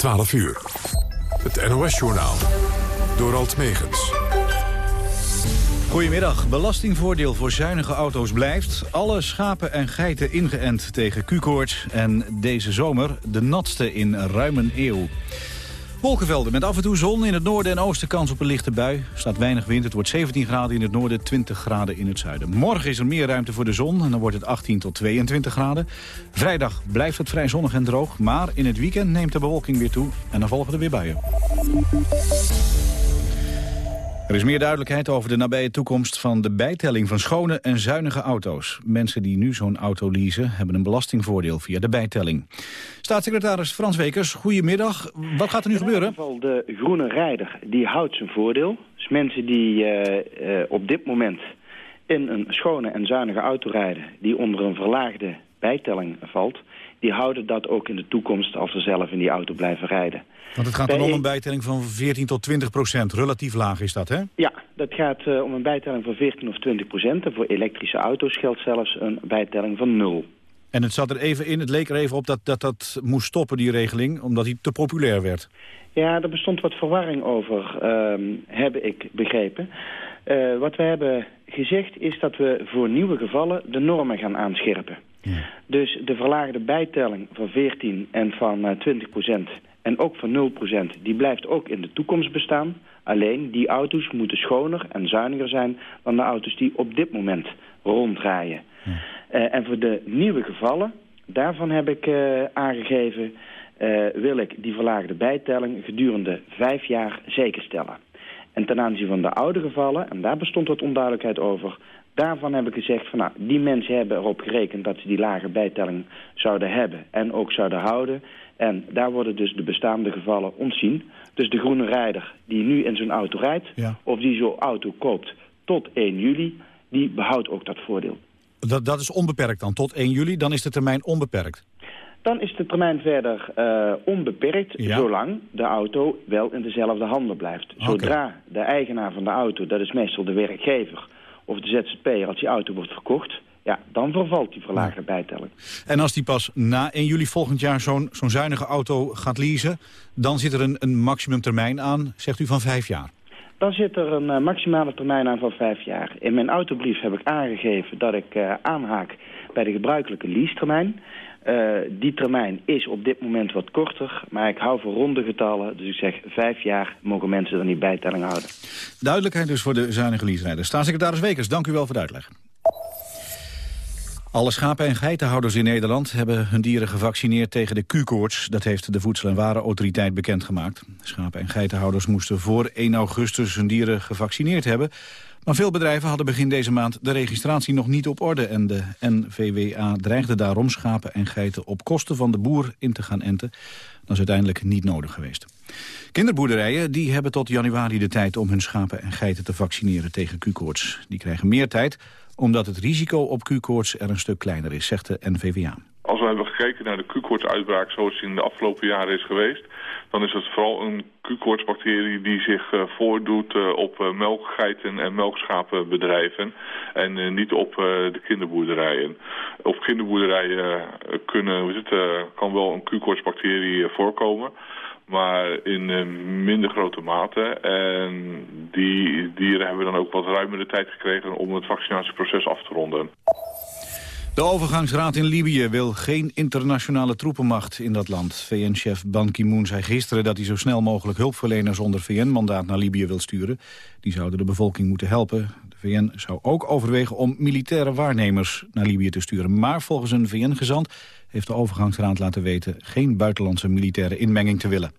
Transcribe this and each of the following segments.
12 uur. Het NOS-journaal. Door Alt Megens. Goedemiddag. Belastingvoordeel voor zuinige auto's blijft. Alle schapen en geiten ingeënt tegen Q-koorts. En deze zomer de natste in ruim een eeuw. Wolkenvelden met af en toe zon. In het noorden en oosten kans op een lichte bui. Er staat weinig wind. Het wordt 17 graden in het noorden, 20 graden in het zuiden. Morgen is er meer ruimte voor de zon en dan wordt het 18 tot 22 graden. Vrijdag blijft het vrij zonnig en droog. Maar in het weekend neemt de bewolking weer toe en dan volgen er weer buien. Er is meer duidelijkheid over de nabije toekomst van de bijtelling van schone en zuinige auto's. Mensen die nu zo'n auto leasen hebben een belastingvoordeel via de bijtelling. Staatssecretaris Frans Wekers, goedemiddag. Wat gaat er nu gebeuren? In ieder geval de groene rijder, die houdt zijn voordeel. Dus mensen die uh, uh, op dit moment in een schone en zuinige auto rijden... die onder een verlaagde bijtelling valt... die houden dat ook in de toekomst als ze zelf in die auto blijven rijden. Want het gaat dan om een bijtelling van 14 tot 20 procent. Relatief laag is dat, hè? Ja, dat gaat uh, om een bijtelling van 14 of 20 procent. En voor elektrische auto's geldt zelfs een bijtelling van nul. En het zat er even in, het leek er even op dat dat, dat moest stoppen, die regeling, omdat die te populair werd. Ja, er bestond wat verwarring over, uh, heb ik begrepen. Uh, wat we hebben gezegd is dat we voor nieuwe gevallen de normen gaan aanscherpen. Ja. Dus de verlaagde bijtelling van 14 en van uh, 20 procent en ook van 0%, die blijft ook in de toekomst bestaan. Alleen die auto's moeten schoner en zuiniger zijn dan de auto's die op dit moment ronddraaien. Ja. Uh, en voor de nieuwe gevallen, daarvan heb ik uh, aangegeven... Uh, wil ik die verlaagde bijtelling gedurende vijf jaar zekerstellen. En ten aanzien van de oude gevallen, en daar bestond wat onduidelijkheid over... daarvan heb ik gezegd van nou, die mensen hebben erop gerekend dat ze die lage bijtelling zouden hebben... en ook zouden houden. En daar worden dus de bestaande gevallen ontzien. Dus de groene rijder die nu in zo'n auto rijdt... Ja. of die zo'n auto koopt tot 1 juli, die behoudt ook dat voordeel. Dat, dat is onbeperkt dan, tot 1 juli, dan is de termijn onbeperkt? Dan is de termijn verder uh, onbeperkt, ja. zolang de auto wel in dezelfde handen blijft. Okay. Zodra de eigenaar van de auto, dat is meestal de werkgever of de ZZP'er, als die auto wordt verkocht... Ja, dan vervalt die verlaagde bijtelling. En als die pas na 1 juli volgend jaar zo'n zo'n zuinige auto gaat leasen... dan zit er een, een maximumtermijn aan, zegt u, van vijf jaar? Dan zit er een uh, maximale termijn aan van vijf jaar. In mijn autobrief heb ik aangegeven dat ik uh, aanhaak bij de gebruikelijke leasetermijn. Uh, die termijn is op dit moment wat korter, maar ik hou voor ronde getallen. Dus ik zeg vijf jaar mogen mensen dan die bijtelling houden. Duidelijkheid dus voor de zuinige leaserijders. Staatssecretaris Wekers, dank u wel voor de uitleg. Alle schapen- en geitenhouders in Nederland hebben hun dieren gevaccineerd tegen de Q-koorts. Dat heeft de Voedsel- en Warenautoriteit bekendgemaakt. Schapen- en geitenhouders moesten voor 1 augustus hun dieren gevaccineerd hebben. Maar veel bedrijven hadden begin deze maand de registratie nog niet op orde. En de NVWA dreigde daarom schapen en geiten op kosten van de boer in te gaan enten. Dat is uiteindelijk niet nodig geweest. Kinderboerderijen die hebben tot januari de tijd om hun schapen en geiten te vaccineren tegen Q-koorts. Die krijgen meer tijd omdat het risico op Q-koorts er een stuk kleiner is, zegt de NVWA. Als we hebben gekeken naar de Q-koortsuitbraak zoals die in de afgelopen jaren is geweest... dan is het vooral een Q-koortsbacterie die zich uh, voordoet uh, op uh, melkgeiten en melkschapenbedrijven... en niet op de kinderboerderijen. Op kinderboerderijen kunnen, kan wel een Q-koortsbacterie voorkomen maar in uh, minder grote mate. En die dieren hebben dan ook wat ruimer de tijd gekregen om het vaccinatieproces af te ronden. De overgangsraad in Libië wil geen internationale troepenmacht in dat land. VN-chef Ban Ki-moon zei gisteren dat hij zo snel mogelijk hulpverleners onder VN-mandaat naar Libië wil sturen. Die zouden de bevolking moeten helpen. De VN zou ook overwegen om militaire waarnemers naar Libië te sturen. Maar volgens een VN-gezant heeft de overgangsraad laten weten geen buitenlandse militaire inmenging te willen.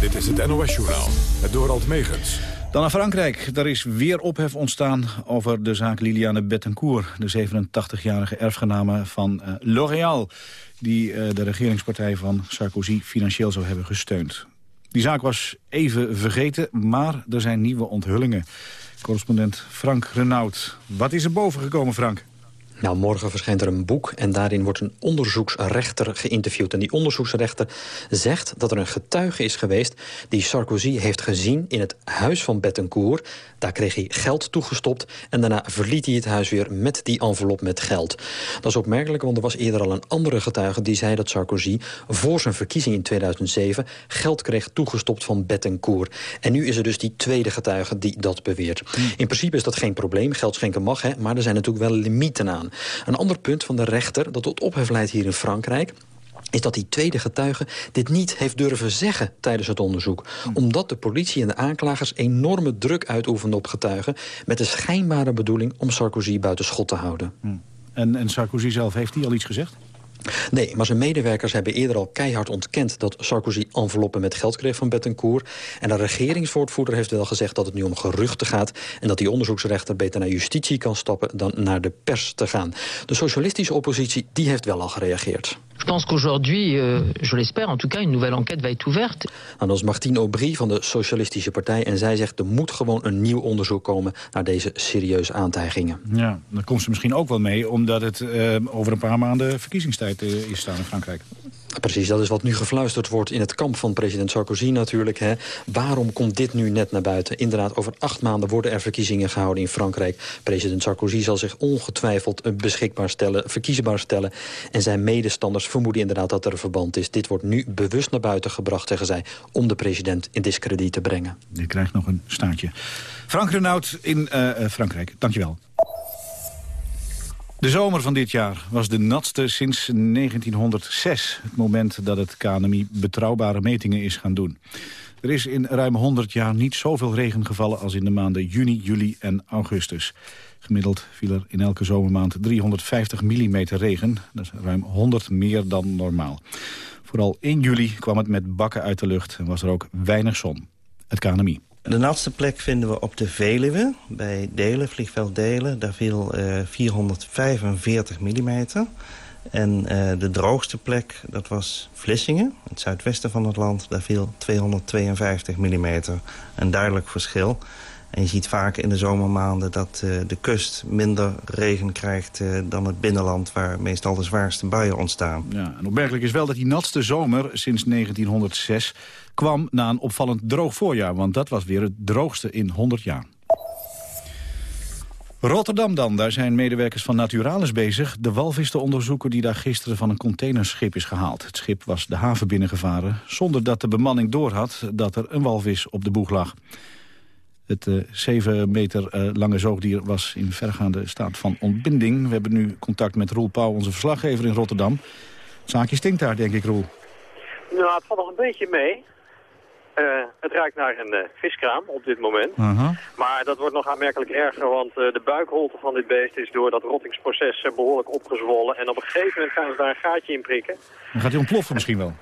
Dit is het NOS-journaal, het Dorald Megens. Dan naar Frankrijk. Daar is weer ophef ontstaan over de zaak Liliane Bettencourt... de 87-jarige erfgename van uh, L'Oréal... die uh, de regeringspartij van Sarkozy financieel zou hebben gesteund. Die zaak was even vergeten, maar er zijn nieuwe onthullingen. Correspondent Frank Renaud. Wat is er boven gekomen, Frank? Nou, morgen verschijnt er een boek en daarin wordt een onderzoeksrechter geïnterviewd. En die onderzoeksrechter zegt dat er een getuige is geweest... die Sarkozy heeft gezien in het huis van Bettencourt. Daar kreeg hij geld toegestopt en daarna verliet hij het huis weer... met die envelop met geld. Dat is opmerkelijk, want er was eerder al een andere getuige... die zei dat Sarkozy voor zijn verkiezing in 2007... geld kreeg toegestopt van Bettencourt. En nu is er dus die tweede getuige die dat beweert. Hmm. In principe is dat geen probleem, geld schenken mag... Hè, maar er zijn natuurlijk wel limieten aan. Een ander punt van de rechter dat tot ophef leidt hier in Frankrijk is dat die tweede getuige dit niet heeft durven zeggen tijdens het onderzoek. Omdat de politie en de aanklagers enorme druk uitoefenden op getuigen... met de schijnbare bedoeling om Sarkozy buiten schot te houden. Hm. En, en Sarkozy zelf, heeft hij al iets gezegd? Nee, maar zijn medewerkers hebben eerder al keihard ontkend... dat Sarkozy enveloppen met geld kreeg van Bettencourt. En de regeringsvoortvoerder heeft wel gezegd dat het nu om geruchten gaat... en dat die onderzoeksrechter beter naar justitie kan stappen... dan naar de pers te gaan. De socialistische oppositie die heeft wel al gereageerd. Je pense qu'aujourd'hui, euh, je l'espère en tout cas, une nouvelle enquête va être ouverte. En dat is Martine Aubry van de Socialistische Partij. En zij zegt er moet gewoon een nieuw onderzoek komen naar deze serieuze aantijgingen. Ja, dan komt ze misschien ook wel mee omdat het uh, over een paar maanden verkiezingstijd uh, is staan in Frankrijk. Precies, dat is wat nu gefluisterd wordt in het kamp van president Sarkozy natuurlijk. Hè. Waarom komt dit nu net naar buiten? Inderdaad, over acht maanden worden er verkiezingen gehouden in Frankrijk. President Sarkozy zal zich ongetwijfeld eh, beschikbaar stellen, verkiesbaar stellen. En zijn medestanders vermoeden inderdaad dat er een verband is. Dit wordt nu bewust naar buiten gebracht, zeggen zij... om de president in discrediet te brengen. Je krijgt nog een staartje. Frank Renaud in uh, Frankrijk, dankjewel. De zomer van dit jaar was de natste sinds 1906. Het moment dat het KNMI betrouwbare metingen is gaan doen. Er is in ruim 100 jaar niet zoveel regen gevallen als in de maanden juni, juli en augustus. Gemiddeld viel er in elke zomermaand 350 mm regen. Dat is ruim 100 meer dan normaal. Vooral in juli kwam het met bakken uit de lucht en was er ook weinig zon. Het KNMI. De natste plek vinden we op de Veluwe, bij Delen, vliegveld Delen. Daar viel 445 mm. En uh, de droogste plek, dat was Vlissingen, het zuidwesten van het land. Daar viel 252 mm. Een duidelijk verschil. En je ziet vaak in de zomermaanden dat uh, de kust minder regen krijgt... Dan het binnenland waar meestal de zwaarste buien ontstaan. Ja, en opmerkelijk is wel dat die natste zomer sinds 1906 kwam na een opvallend droog voorjaar. Want dat was weer het droogste in 100 jaar. Rotterdam dan, daar zijn medewerkers van Naturalis bezig... de walvis te onderzoeken die daar gisteren van een containerschip is gehaald. Het schip was de haven binnengevaren... zonder dat de bemanning doorhad dat er een walvis op de boeg lag. Het uh, 7 meter uh, lange zoogdier was in vergaande staat van ontbinding. We hebben nu contact met Roel Pauw, onze verslaggever in Rotterdam. Het zaakje stinkt daar, denk ik, Roel. Nou, het valt nog een beetje mee. Uh, het ruikt naar een uh, viskraam op dit moment. Uh-huh. Maar dat wordt nog aanmerkelijk erger, want uh, de buikholte van dit beest is door dat rottingsproces behoorlijk opgezwollen. En op een gegeven moment gaan ze daar een gaatje in prikken. Dan gaat hij ontploffen misschien wel?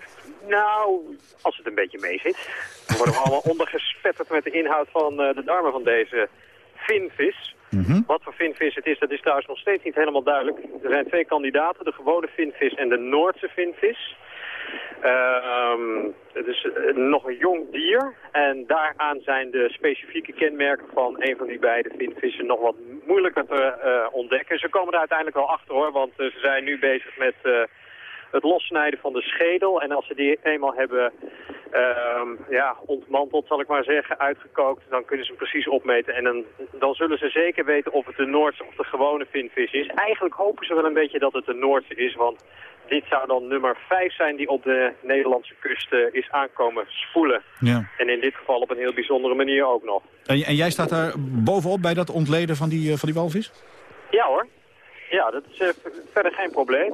Nou, als het een beetje mee zit. Dan worden we allemaal ondergespetterd met de inhoud van de darmen van deze vinvis. -huh. Wat voor vinvis het is, dat is trouwens nog steeds niet helemaal duidelijk. Er zijn twee kandidaten, de gewone vinvis en de Noordse vinvis. Uh, het is nog een jong dier en daaraan zijn de specifieke kenmerken van een van die beide vinvissen nog wat moeilijker te uh, ontdekken. Ze komen er uiteindelijk wel achter hoor, want uh, ze zijn nu bezig met het lossnijden van de schedel. En als ze die eenmaal hebben uh, ja, ontmanteld, zal ik maar zeggen, uitgekookt, dan kunnen ze hem precies opmeten. En dan, dan zullen ze zeker weten of het de Noordse of de gewone vinvis is. Eigenlijk hopen ze wel een beetje dat het de Noordse is, want dit zou dan nummer 5 zijn die op de Nederlandse kust uh, is aankomen spoelen. Ja. En in dit geval op een heel bijzondere manier ook nog. En, en jij staat daar bovenop bij dat ontleden van die, uh, van die walvis? Ja hoor. Ja, dat is uh, verder geen probleem.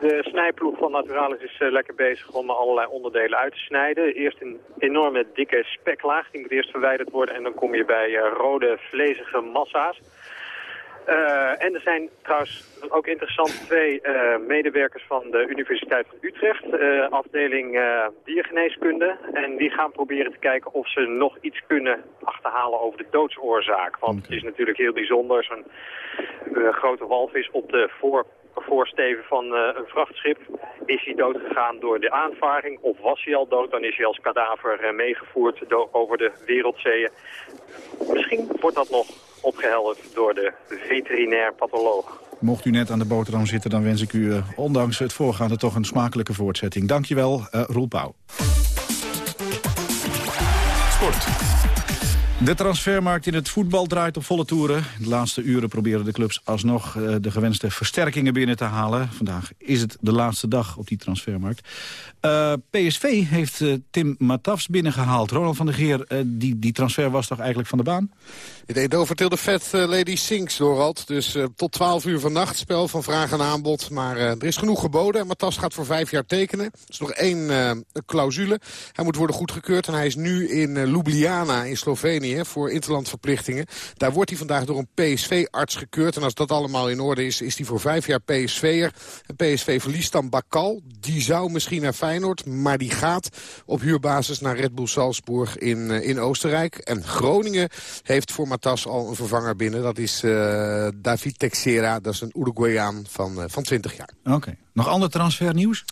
De snijploeg van Naturalis is lekker bezig om allerlei onderdelen uit te snijden. Eerst een enorme dikke speklaag, die moet eerst verwijderd worden. En dan kom je bij rode vlezige massa's. Uh, en er zijn trouwens ook interessant twee uh, medewerkers van de Universiteit van Utrecht, uh, afdeling diergeneeskunde. En die gaan proberen te kijken of ze nog iets kunnen achterhalen over de doodsoorzaak. Want okay. het is natuurlijk heel bijzonder, zo'n grote walvis op de voor, voorsteven van een vrachtschip. Is hij doodgegaan door de aanvaring of was hij al dood? Dan is hij als kadaver meegevoerd over de wereldzeeën. Misschien wordt dat nog opgehelderd door de veterinair patholoog. Mocht u net aan de boterham zitten, dan wens ik u uh, ondanks het voorgaande toch een smakelijke voortzetting. Dankjewel, uh, Roel Pauw. De transfermarkt in het voetbal draait op volle toeren. De laatste uren proberen de clubs alsnog uh, de gewenste versterkingen binnen te halen. Vandaag is het de laatste dag op die transfermarkt. Uh, PSV heeft uh, Tim Matafs binnengehaald. Ronald van der Geer, die, die transfer was toch eigenlijk van de baan? In Eindhoven tilde vet Lady Sinks, Dorald. Dus tot 12 uur vannacht spel van vraag en aanbod. Maar er is genoeg geboden. Matafs gaat voor vijf jaar tekenen. Er is nog één clausule. Hij moet worden goedgekeurd en hij is nu in Ljubljana in Slovenië voor interlandverplichtingen. Daar wordt hij vandaag door een PSV-arts gekeurd. En als dat allemaal in orde is, is hij voor vijf jaar PSV'er. En PSV verliest dan Bakal. Die zou misschien naar Feyenoord, maar die gaat op huurbasis naar Red Bull Salzburg in, uh, in Oostenrijk. En Groningen heeft voor Matas al een vervanger binnen. Dat is uh, David Texera, dat is een Uruguayaan van, uh, van 20 jaar. Oké. Okay. Nog ander transfernieuws?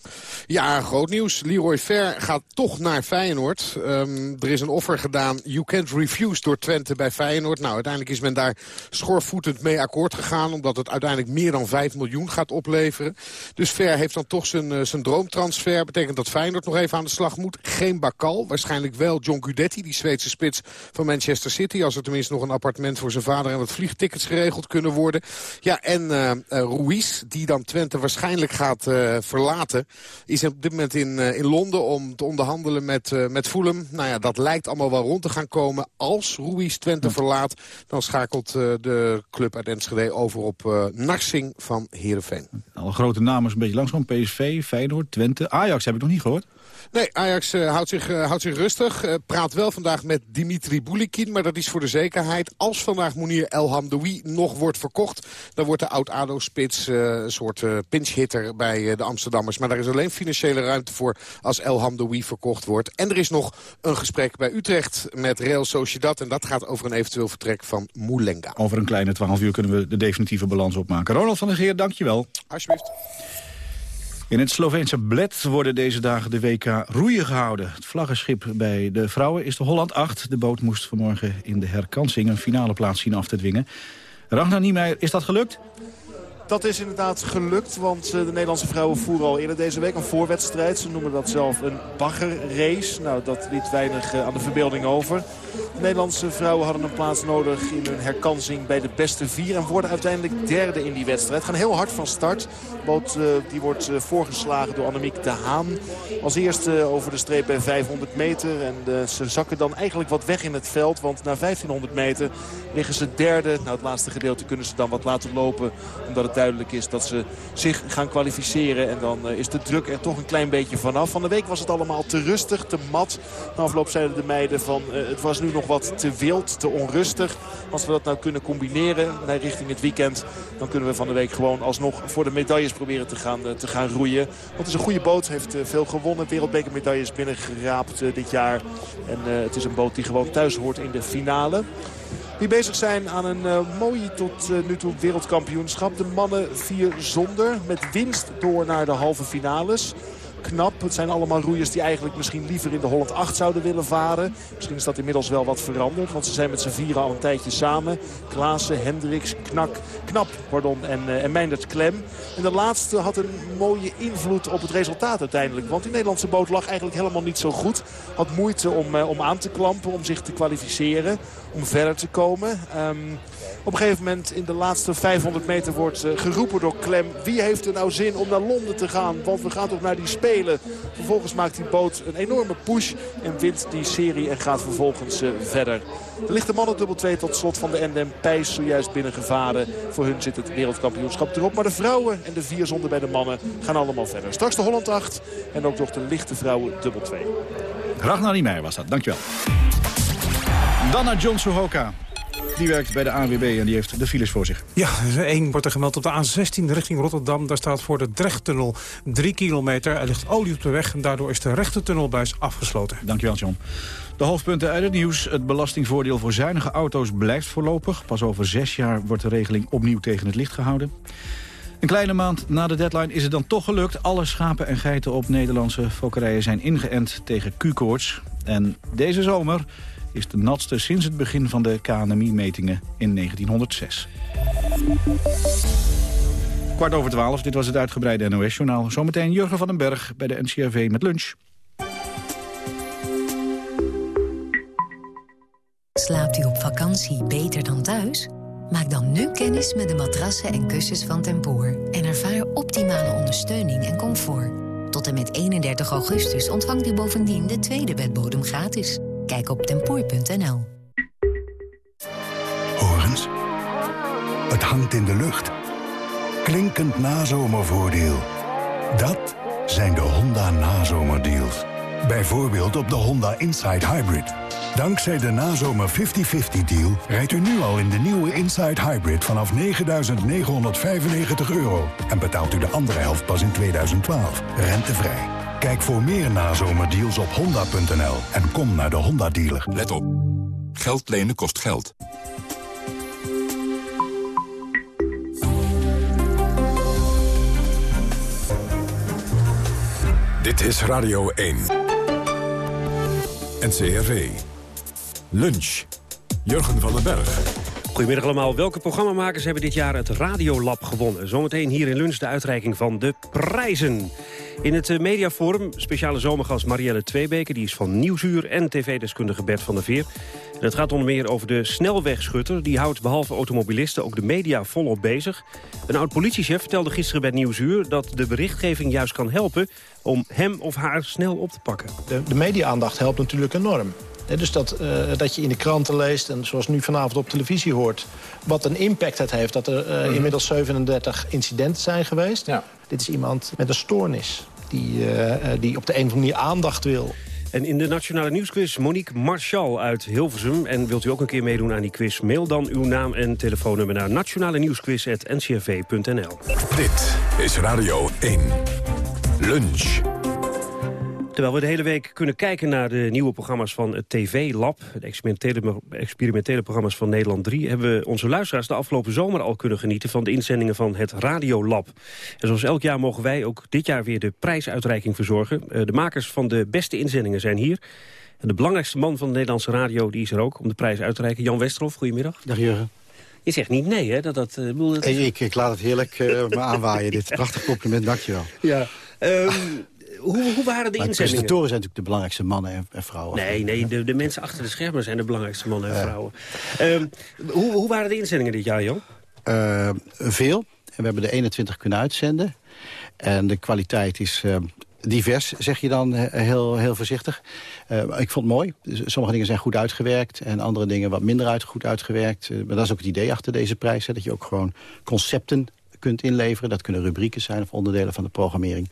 Ja, groot nieuws. Leroy Fer gaat toch naar Feyenoord. Um, er is een offer gedaan, you can't refuse, door Twente bij Feyenoord. Nou, uiteindelijk is men daar schoorvoetend mee akkoord gegaan... omdat het uiteindelijk meer dan 5 miljoen gaat opleveren. Dus Fer heeft dan toch zijn, uh, zijn droomtransfer. Betekent dat Feyenoord nog even aan de slag moet. Geen Bakal, waarschijnlijk wel John Guidetti, die Zweedse spits van Manchester City... als er tenminste nog een appartement voor zijn vader en wat vliegtickets geregeld kunnen worden. Ja, en uh, Ruiz, die dan Twente waarschijnlijk gaat verlaten. Is op dit moment in, in Londen om te onderhandelen met, met Fulham. Nou ja, dat lijkt allemaal wel rond te gaan komen. Ruiz Twente verlaat, dan schakelt de club uit Enschede over op Narsing van Heerenveen. Alle grote namen is een beetje langzaam. PSV, Feyenoord, Twente. Ajax heb ik nog niet gehoord. Nee, Ajax uh, houdt, zich, uh, houdt zich rustig. Uh, praat wel vandaag met Dimitri Boulikin, maar dat is voor de zekerheid. Als vandaag Mounir El Hamdoui nog wordt verkocht... dan wordt de oud-ADO-spits een soort pinch-hitter bij de Amsterdammers. Maar daar is alleen financiële ruimte voor als El Hamdoui verkocht wordt. En er is nog een gesprek bij Utrecht met Real Sociedad... en dat gaat over een eventueel vertrek van Moulenga. Over een kleine twaalf uur kunnen we de definitieve balans opmaken. Ronald van der Geer, dankjewel. Alsjeblieft. In het Sloveense Bled worden deze dagen de WK roeien gehouden. Het vlaggenschip bij de vrouwen is de Holland 8. De boot moest vanmorgen in de herkansing een finale plaats zien af te dwingen. Ragnar Niemeyer, is dat gelukt? Dat is inderdaad gelukt, want de Nederlandse vrouwen voeren al eerder deze week een voorwedstrijd. Ze noemen dat zelf een baggerrace. Nou, dat liet weinig aan de verbeelding over. De Nederlandse vrouwen hadden een plaats nodig in hun herkansing bij de beste vier. En worden uiteindelijk derde in die wedstrijd. Gaan heel hard van start. Boot uh, die wordt voorgeslagen door Annemiek de Haan. Als eerste over de streep bij 500 meter. En ze zakken dan eigenlijk wat weg in het veld. Want na 1500 meter liggen ze derde. Nou, het laatste gedeelte kunnen ze dan wat laten lopen. Omdat duidelijk is dat ze zich gaan kwalificeren. En dan is de druk er toch een klein beetje vanaf. Van de week was het allemaal te rustig, te mat. Na afloop zeiden de meiden van het was nu nog wat te wild, te onrustig. Als we dat nou kunnen combineren naar richting het weekend... dan kunnen we van de week gewoon alsnog voor de medailles proberen te gaan, te gaan roeien. Want het is een goede boot, heeft veel gewonnen. Wereldbekermedailles binnengeraapt dit jaar. En het is een boot die gewoon thuis hoort in de finale die bezig zijn aan een uh, mooie tot uh, nu toe wereldkampioenschap. De mannen vier zonder met winst door naar de halve finales knap. Het zijn allemaal roeiers die eigenlijk misschien liever in de Holland 8 zouden willen varen. Misschien is dat inmiddels wel wat veranderd. Want ze zijn met z'n vieren al een tijdje samen. Klaassen, Hendricks, Knak, Knap pardon, en, uh, en Meindert Klem. En de laatste had een mooie invloed op het resultaat uiteindelijk. Want die Nederlandse boot lag eigenlijk helemaal niet zo goed. Had moeite om, uh, om aan te klampen, om zich te kwalificeren. Om verder te komen. Um, op een gegeven moment in de laatste 500 meter wordt uh, geroepen door Klem. Wie heeft er nou zin om naar Londen te gaan? Want we gaan toch naar die Spelen. Vervolgens maakt die boot een enorme push en wint die serie en gaat vervolgens uh, verder. Er ligt de mannen dubbel 2 tot slot van de NDM Pijs zojuist binnengevaren. Voor hun zit het wereldkampioenschap erop. Maar de vrouwen en de vier zonder bij de mannen gaan allemaal verder. Straks de Holland 8 en ook nog de lichte vrouwen dubbel 2. Ragnar Niemeyer was dat, dankjewel. Dan naar John Suhoka. Die werkt bij de ANWB en die heeft de files voor zich. Ja, één wordt er gemeld op de A16 richting Rotterdam. Daar staat voor de Drechttunnel 3 kilometer. Er ligt olie op de weg en daardoor is de rechtertunnelbuis afgesloten. Dankjewel, John. De hoofdpunten uit het nieuws. Het belastingvoordeel voor zuinige auto's blijft voorlopig. Pas over zes jaar wordt de regeling opnieuw tegen het licht gehouden. Een kleine maand na de deadline is het dan toch gelukt. Alle schapen en geiten op Nederlandse fokkerijen zijn ingeënt tegen Q-koorts. En deze zomer is de natste sinds het begin van de KNMI-metingen in 1906. Kwart over twaalf, dit was het uitgebreide NOS-journaal. Zometeen Jurgen van den Berg bij de NCRV met lunch. Slaapt u op vakantie beter dan thuis? Maak dan nu kennis met de matrassen en kussens van Tempoor... en ervaar optimale ondersteuning en comfort. Tot en met 31 augustus ontvangt u bovendien de tweede bedbodem gratis. Kijk op tempoor.nl. Horens, het hangt in de lucht. Klinkend nazomervoordeel. Dat zijn de Honda nazomerdeals. Bijvoorbeeld op de Honda Inside Hybrid. Dankzij de nazomer 50-50 deal rijdt u nu al in de nieuwe Inside Hybrid vanaf 9.995 euro. En betaalt u de andere helft pas in 2012. Rentevrij. Kijk voor meer nazomerdeals op honda.nl en kom naar de Honda dealer. Let op. Geld lenen kost geld. Dit is Radio 1. NCRV. Lunch. Jurgen van den Berg. Goedemiddag allemaal. Welke programmamakers hebben dit jaar het Radiolab gewonnen? Zometeen hier in lunch de uitreiking van de prijzen. In het eh, mediaforum speciale zomergast Marielle Tweebeke... die is van Nieuwsuur en tv-deskundige Bert van der Veer. En het gaat onder meer over de snelwegschutter. Die houdt behalve automobilisten ook de media volop bezig. Een oud-politiechef vertelde gisteren bij Nieuwsuur... dat de berichtgeving juist kan helpen om hem of haar snel op te pakken. De, de media-aandacht helpt natuurlijk enorm. Dus dat, uh, dat je in de kranten leest en zoals nu vanavond op televisie hoort... wat een impact het heeft dat er uh, inmiddels 37 incidenten zijn geweest. Ja. Dit is iemand met een stoornis die, uh, die op de een of andere manier aandacht wil. En in de Nationale Nieuwsquiz Monique Marchal uit Hilversum. En wilt u ook een keer meedoen aan die quiz? Mail dan uw naam en telefoonnummer naar nationale nieuwsquiz.ncrv.nl. Dit is Radio 1. Lunch. Terwijl we de hele week kunnen kijken naar de nieuwe programma's van het TV-lab... de experimentele, experimentele programma's van Nederland 3... hebben we onze luisteraars de afgelopen zomer al kunnen genieten... van de inzendingen van het Radiolab. En zoals elk jaar mogen wij ook dit jaar weer de prijsuitreiking verzorgen. De makers van de beste inzendingen zijn hier. En de belangrijkste man van de Nederlandse radio die is er ook... om de prijs uit te reiken. Jan Westerhof, goedemiddag. Dag Jurgen. Je zegt niet nee, hè? Dat, dat, uh, dat... Ik, ik, laat het heerlijk uh, me aanwaaien, dit prachtig compliment, dankjewel. Ja. Um, hoe, hoe waren de maar inzendingen? De presentatoren zijn natuurlijk de belangrijkste mannen en, en vrouwen. Nee, nee de, de, mensen achter de schermen zijn de belangrijkste mannen en vrouwen. Um, hoe, hoe waren de inzendingen dit jaar, Jan? Uh, veel. En we hebben er 21 kunnen uitzenden. En de kwaliteit is uh, divers, zeg je dan heel, heel voorzichtig. Uh, ik vond het mooi. Sommige dingen zijn goed uitgewerkt en andere dingen wat minder uit, goed uitgewerkt. Uh, maar dat is ook het idee achter deze prijs. Hè, dat je ook gewoon concepten kunt inleveren. Dat kunnen rubrieken zijn of onderdelen van de programmering.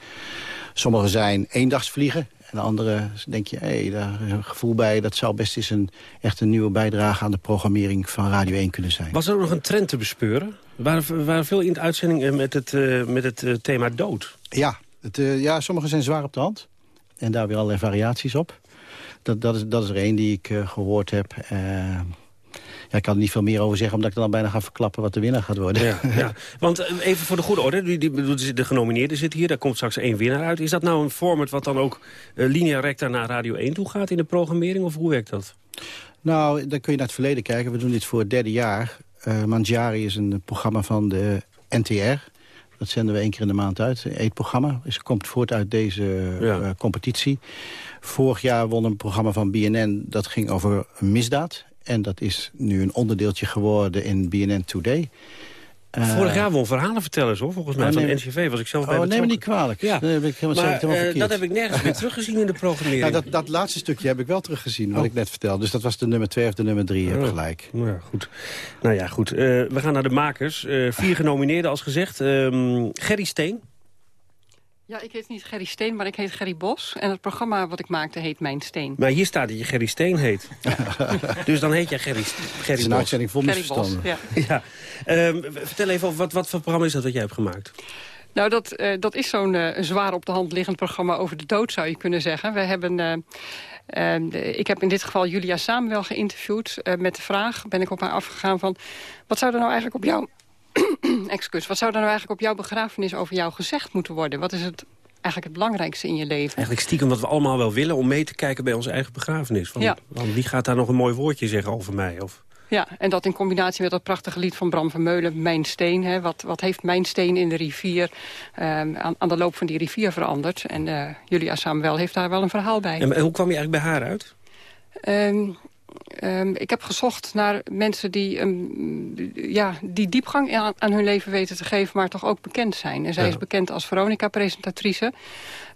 Sommige zijn eendagsvliegen. En andere denk je, hé, hey, daar een gevoel bij... dat zou best eens een, echt een nieuwe bijdrage aan de programmering van Radio 1 kunnen zijn. Was er ook nog een trend te bespeuren? Waren, waren veel in de uitzending met het, uh, met het uh, thema dood. Ja, het, uh, ja, sommige zijn zwaar op de hand. En daar weer allerlei variaties op. Dat, dat, is, dat is er één die ik gehoord heb. Ja, ik kan er niet veel meer over zeggen, omdat ik dan bijna ga verklappen wat de winnaar gaat worden. Ja, ja. Want even voor de goede orde, die, die, de genomineerden zitten hier, daar komt straks één winnaar uit. Is dat nou een format wat dan ook uh, linea recta naar Radio 1 toe gaat in de programmering, of hoe werkt dat? Nou, dan kun je naar het verleden kijken. We doen dit voor het derde jaar. Uh, Manjari is een programma van de NTR. Dat zenden we één keer in de maand uit. Een eetprogramma. Dus komt voort uit deze ja. uh, competitie. Vorig jaar won een programma van BNN. Dat ging over misdaad. En dat is nu een onderdeeltje geworden in BNN Today. Vorig jaar won verhalenvertellers, hoor. Volgens mij oh, van nee, NCV was ik zelf oh, bij betrokken. neem me niet kwalijk. Ja. Dat heb ik helemaal, maar, helemaal uh, dat heb ik nergens meer teruggezien in de programmering. Nou, dat, dat laatste stukje heb ik wel teruggezien, wat Oh. ik net vertelde. Dus dat was de nummer 2 of de nummer 3, heb Oh. gelijk. Ja, goed. Nou ja, goed. Uh, we gaan naar de makers. Uh, vier genomineerden, als gezegd. Um, Gerry Steen. Ja, ik heet niet Gerry Steen, maar ik heet Gerry Bos. En het programma wat ik maakte heet Mijn Steen. Maar hier staat dat je Gerry Steen heet. dus dan heet jij Gerry, Gerry Het is een Bos. uitzending vol misverstanden. ja. ja. Um, vertel even, over wat, wat voor programma is dat wat jij hebt gemaakt? Nou, dat, uh, dat is zo'n uh, zwaar op de hand liggend programma over de dood, zou je kunnen zeggen. We hebben... Uh, uh, de, ik heb in dit geval Julia Samuel geïnterviewd uh, met de vraag... ben ik op haar afgegaan van... wat zou er nou eigenlijk op jou... Excuus, wat zou er nou eigenlijk op jouw begrafenis over jou gezegd moeten worden? Wat is het eigenlijk het belangrijkste in je leven? Eigenlijk stiekem wat we allemaal wel willen om mee te kijken bij onze eigen begrafenis. Van, Ja. van wie gaat daar nog een mooi woordje zeggen over mij? Of... Ja, en dat in combinatie met dat prachtige lied van Bram Vermeulen, Mijn Steen. Hè, wat, wat heeft Mijn Steen in de rivier ehm, aan, aan, de loop van die rivier veranderd? En uh, Julia Samuel heeft daar wel een verhaal bij. En, hoe kwam je eigenlijk bij haar uit? Um, Um, ik heb gezocht naar mensen die, um, ja, die diepgang aan, aan, hun leven weten te geven... maar toch ook bekend zijn. En zij ja. is bekend als Veronica-presentatrice.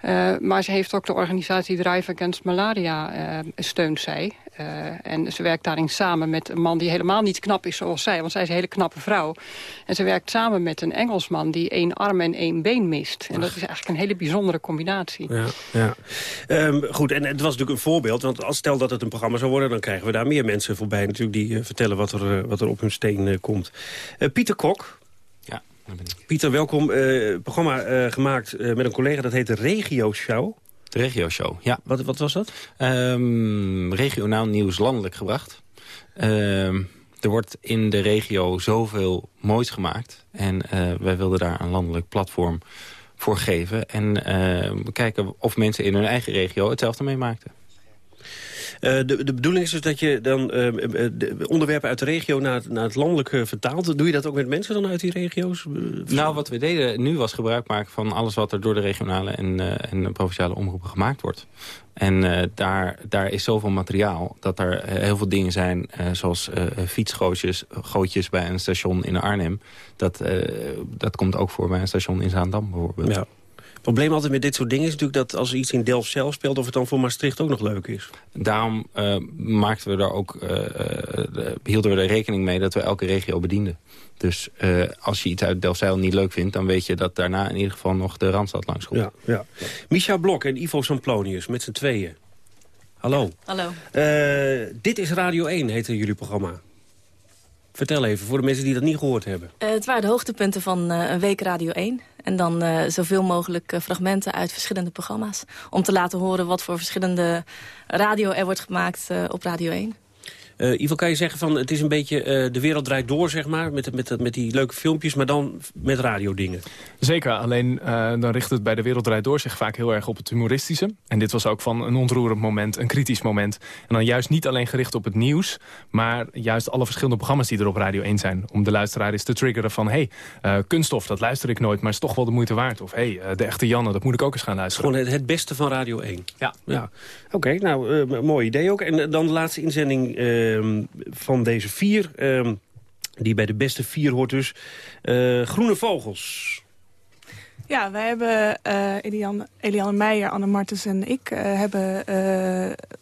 Uh, maar ze heeft ook de organisatie Drive Against Malaria uh, steunt zij. Uh, en ze werkt daarin samen met een man die helemaal niet knap is zoals zij. Want zij is een hele knappe vrouw. En ze werkt samen met een Engelsman die één arm en één been mist. En dat is eigenlijk een hele bijzondere combinatie. Ja, ja. Um, goed, en het was natuurlijk een voorbeeld. Want als stel dat het een programma zou worden... dan krijgen we daar meer mensen voorbij natuurlijk... die vertellen wat er, wat er op hun steen komt. Pieter Kok, Pieter, welkom. Uh, programma uh, gemaakt uh, met een collega, dat heet de Regio Show. De Regio Show, ja. Wat, wat was dat? Um, regionaal nieuws landelijk gebracht. Um, er wordt in de regio zoveel moois gemaakt. En wij wilden daar een landelijk platform voor geven. En kijken of mensen in hun eigen regio hetzelfde meemaakten. Uh, de, de bedoeling is dus dat je dan uh, de onderwerpen uit de regio naar het, naar het landelijke vertaalt. Doe je dat ook met mensen dan uit die regio's? Nou, wat we deden nu was gebruik maken van alles wat er door de regionale en, uh, en provinciale omroepen gemaakt wordt. En daar, daar is zoveel materiaal dat er heel veel dingen zijn... zoals fietsgootjes gootjes bij een station in Arnhem. Dat, dat komt ook voor bij een station in Zaandam bijvoorbeeld. Ja probleem altijd met dit soort dingen is natuurlijk dat als iets in Delft zelf speelt... of het dan voor Maastricht ook nog leuk is. Daarom uh, maakten we daar ook, uh, hielden we er rekening mee dat we elke regio bedienden. Dus als je iets uit Delfzijl niet leuk vindt... dan weet je dat daarna in ieder geval nog de Randstad langs komt. Ja, ja. Micha Blok en Ivo Samplonius met z'n tweeën. Hallo. Hallo. dit is Radio 1, heette jullie programma. Vertel even, voor de mensen die dat niet gehoord hebben. Uh, het waren de hoogtepunten van uh, een week Radio 1. En dan uh, zoveel mogelijk fragmenten uit verschillende programma's. Om te laten horen wat voor verschillende radio er wordt gemaakt op Radio 1. Uh, Ivo, kan je zeggen van het is een beetje uh, de wereld draait door, zeg maar, met, met, met die leuke filmpjes, maar dan met radiodingen? Zeker, alleen uh, dan richt het bij de wereld draait door zich vaak heel erg op het humoristische. En dit was ook van een ontroerend moment, een kritisch moment. En dan juist niet alleen gericht op het nieuws, maar juist alle verschillende programma's die er op Radio 1 zijn. Om de luisteraar eens te triggeren van, hé, hey, kunststof, dat luister ik nooit, maar is toch wel de moeite waard. Of hé, hey, de echte Janne, dat moet ik ook eens gaan luisteren. Gewoon het, het beste van Radio 1? Ja. ja. Oké, nou, mooi idee ook. En dan de laatste inzending van deze vier. Uh, die bij de beste vier hoort dus. Uh, Groene Vogels. Ja, wij hebben, uh, Eliane, Meijer, Anne Martens en ik... Uh, hebben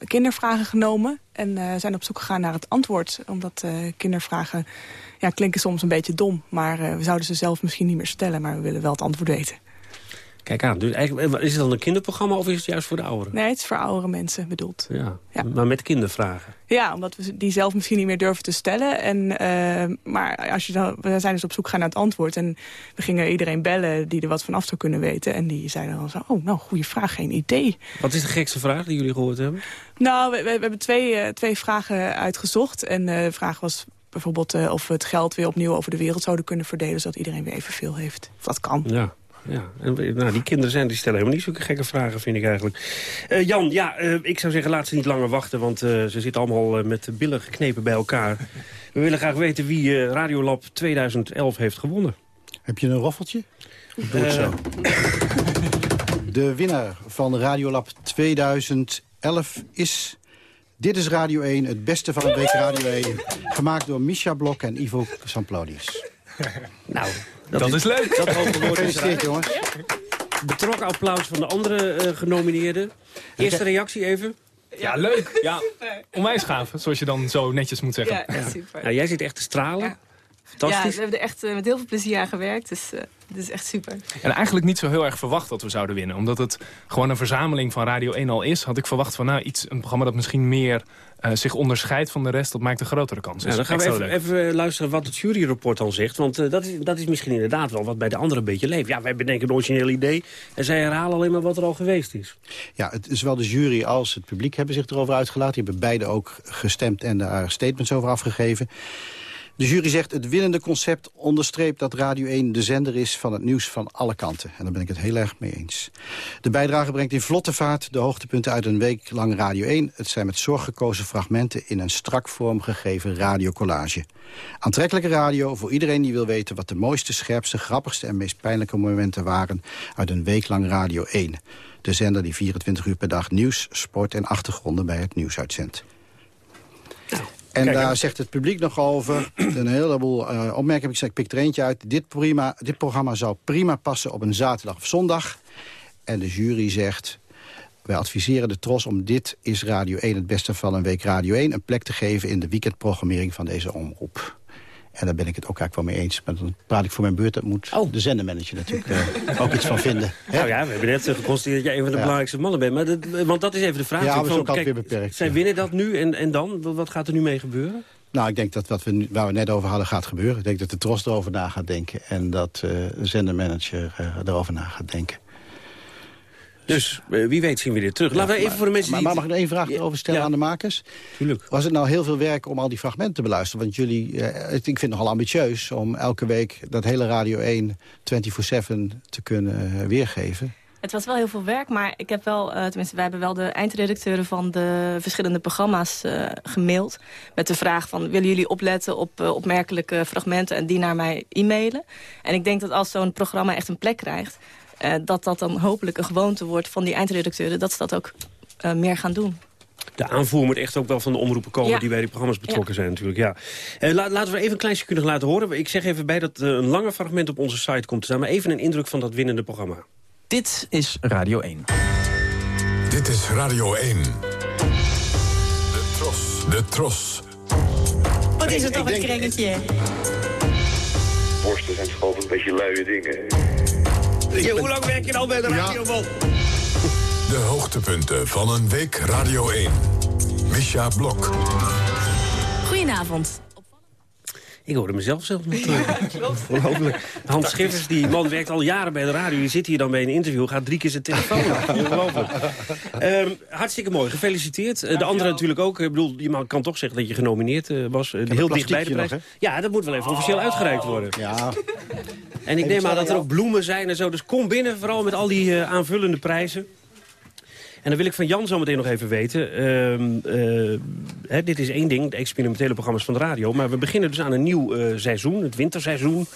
kindervragen genomen en zijn op zoek gegaan naar het antwoord. Omdat kindervragen ja, klinken soms een beetje dom. Maar we zouden ze zelf misschien niet meer stellen, maar we willen wel het antwoord weten. Kijk aan, dus eigenlijk, is het dan een kinderprogramma of is het juist voor de ouderen? Nee, het is voor oudere mensen bedoeld. Ja, ja. maar met kindervragen? Ja, omdat we die zelf misschien niet meer durven te stellen. En, uh, maar als je dan, we zijn dus op zoek gaan naar het antwoord. En we gingen iedereen bellen die er wat van af zou kunnen weten. En die zeiden dan zo, oh, nou, goede vraag, geen idee. Wat is de gekste vraag die jullie gehoord hebben? Nou, we, we, we hebben twee, uh, twee vragen uitgezocht. En uh, de vraag was bijvoorbeeld of we het geld weer opnieuw over de wereld zouden kunnen verdelen... zodat iedereen weer evenveel heeft. Of dat kan. Ja. Ja, en, nou, die kinderen zijn, die stellen helemaal niet zulke gekke vragen, vind ik eigenlijk. Uh, Jan, ja, uh, ik zou zeggen, laat ze niet langer wachten... want uh, ze zitten allemaal met de billen geknepen bij elkaar. We willen graag weten wie Radiolab 2011 heeft gewonnen. Heb je een roffeltje? Doe het zo. De winnaar van Radiolab 2011 is... Dit is Radio 1, het beste van een week Radio 1. Gemaakt door Misha Blok en Ivo Samplonius. nou, dat, dat is, is, leuk. Dat woord is jongens. Betrokken applaus van de andere uh, genomineerden. Eerste reactie even. Ja, leuk. Ja, onwijs gaaf, zoals je dan zo netjes moet zeggen. Ja, ja. super. Nou, jij zit echt te stralen. Ja. Ja, we hebben er echt uh, met heel veel plezier aan gewerkt. Dus uh, dit is echt super. En eigenlijk niet zo heel erg verwacht dat we zouden winnen. Omdat het gewoon een verzameling van Radio 1 al is... had ik verwacht van nou, iets, een programma dat misschien meer uh, zich onderscheidt van de rest. Dat maakt een grotere kans. Ja, dan gaan we even, even, luisteren wat het juryrapport al zegt. Want dat, is, dat is misschien inderdaad wel wat bij de anderen een beetje leeft. Ja, wij bedenken een origineel idee. En zij herhalen alleen maar wat er al geweest is. Ja, het, zowel de jury als het publiek hebben zich erover uitgelaten. Die hebben beide ook gestemd en daar statements over afgegeven. De jury zegt het winnende concept onderstreept dat Radio 1 de zender is van het nieuws van alle kanten. En daar ben ik het heel erg mee eens. De bijdrage brengt in vlotte vaart de hoogtepunten uit een week lang Radio 1. Het zijn met zorg gekozen fragmenten in een strak vormgegeven radiocollage. Aantrekkelijke radio voor iedereen die wil weten wat de mooiste, scherpste, grappigste en meest pijnlijke momenten waren uit een week lang Radio 1. De zender die 24 uur per dag nieuws, sport en achtergronden bij het nieuws uitzendt. En daar zegt het publiek nog over. Een heleboel uh, opmerkingen. Ik pik er eentje uit. Dit, prima, dit programma zou prima passen op een zaterdag of zondag. En de jury zegt... Wij adviseren de TROS om dit is Radio 1 het beste van een week Radio 1... een plek te geven in de weekendprogrammering van deze omroep. En daar ben ik het ook eigenlijk wel mee eens. Maar dan praat ik voor mijn beurt. Dat moet oh. de zendermanager natuurlijk uh, ook iets van vinden. Nou ja, we hebben net geconstateerd dat jij een van de belangrijkste mannen bent. Maar dat, want dat is even de vraag. Ja, we zijn ook altijd weer beperkt. Zij winnen dat nu en, en dan? Wat gaat er nu mee gebeuren? Nou, ik denk dat wat we waar we net over hadden gaat gebeuren. Ik denk dat de Tros erover na gaat denken. En dat uh, de zendermanager uh, erover na gaat denken. Dus uh, wie weet zien we dit terug. Laten we even voor de mensen maar, die... Maar mag ik nog één vraag over stellen ja. aan de makers? Tuurlijk. Was het nou heel veel werk om al die fragmenten te beluisteren? Want jullie, uh, ik vind het nogal ambitieus om elke week dat hele Radio 1 24-7 te kunnen uh, weergeven. Het was wel heel veel werk, maar ik heb wel, uh, tenminste, wij hebben wel de eindredacteuren van de verschillende programma's uh, gemaild. Met de vraag van, willen jullie opletten op uh, opmerkelijke fragmenten en die naar mij e-mailen? En ik denk dat als zo'n programma echt een plek krijgt, uh, dat dat dan hopelijk een gewoonte wordt van die eindredacteuren, dat ze dat ook uh, meer gaan doen. De aanvoer moet echt ook wel van de omroepen komen ja. die bij die programma's betrokken ja. zijn natuurlijk. Ja. Uh, la laten we even een klein stukje nog laten horen. Ik zeg even bij dat uh, een langer fragment op onze site komt te staan. Maar even een indruk van dat winnende programma. Dit is Radio 1. Dit is Radio 1. De Tros. De Tros. Wat is het toch een kringetje? Borsten zijn gewoon een beetje luie dingen. Hoe lang werk je al bij de radio, man? De hoogtepunten van een week Radio 1. Misha Blok. Goedenavond. Ik hoorde mezelf zelf nog terug. Ongelooflijk. Hans Schiffers, die man werkt al jaren bij de radio. Die zit hier dan bij een interview, gaat drie keer zijn telefoon af. Ongelooflijk. Um, hartstikke mooi, gefeliciteerd. Uh, de anderen natuurlijk ook. Ik bedoel, je kan toch zeggen dat je genomineerd uh, was. Uh, heel dichtbij de prijs. Nog, ja, dat moet wel even officieel uitgereikt worden. Ja. En ik neem aan dat er ook bloemen zijn en zo. Dus kom binnen, vooral met al die aanvullende prijzen. En dan wil ik van Jan zo meteen nog even weten. Uh, uh, hè, dit is één ding, de experimentele programma's van de radio. Maar we beginnen dus aan een nieuw uh, seizoen, het winterseizoen.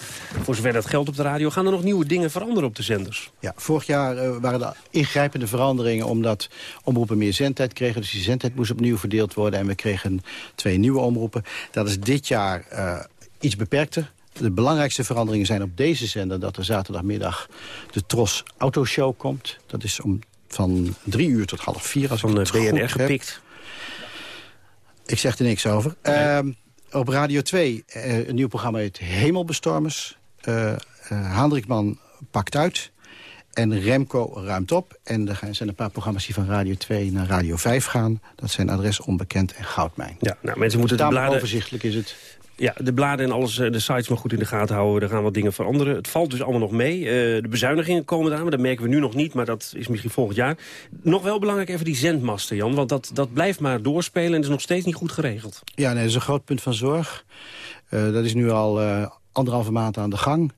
Voor zover dat geldt op de radio. Gaan er nog nieuwe dingen veranderen op de zenders? Ja, vorig jaar waren er ingrijpende veranderingen... omdat omroepen meer zendtijd kregen. Dus die zendtijd moest opnieuw verdeeld worden. En we kregen twee nieuwe omroepen. Dat is dit jaar iets beperkter. De belangrijkste veranderingen zijn op deze zender... dat er zaterdagmiddag de Tros Autoshow komt. Dat is om van drie uur tot half vier. Als van de BNR gepikt. Ik zeg er niks over. Nee. Uh, op Radio 2 uh, een nieuw programma heet Hemelbestormers. Uh, Hendrikman pakt uit. En Remco ruimt op. En er zijn een paar programma's die van Radio 2 naar Radio 5 gaan. Dat zijn Adres Onbekend en Goudmijn. Ja, nou, mensen moeten de bladen... overzichtelijk is het. Ja, de bladen en alles, de sites maar goed in de gaten houden. Er gaan wat dingen veranderen. Het valt dus allemaal nog mee. Uh, de bezuinigingen komen eraan, maar dat merken we nu nog niet. Maar dat is misschien volgend jaar. Nog wel belangrijk even die zendmasten, Jan. Want dat, dat blijft maar doorspelen en is nog steeds niet goed geregeld. Ja, nee, dat is een groot punt van zorg. Uh, dat is nu al anderhalve maand aan de gang.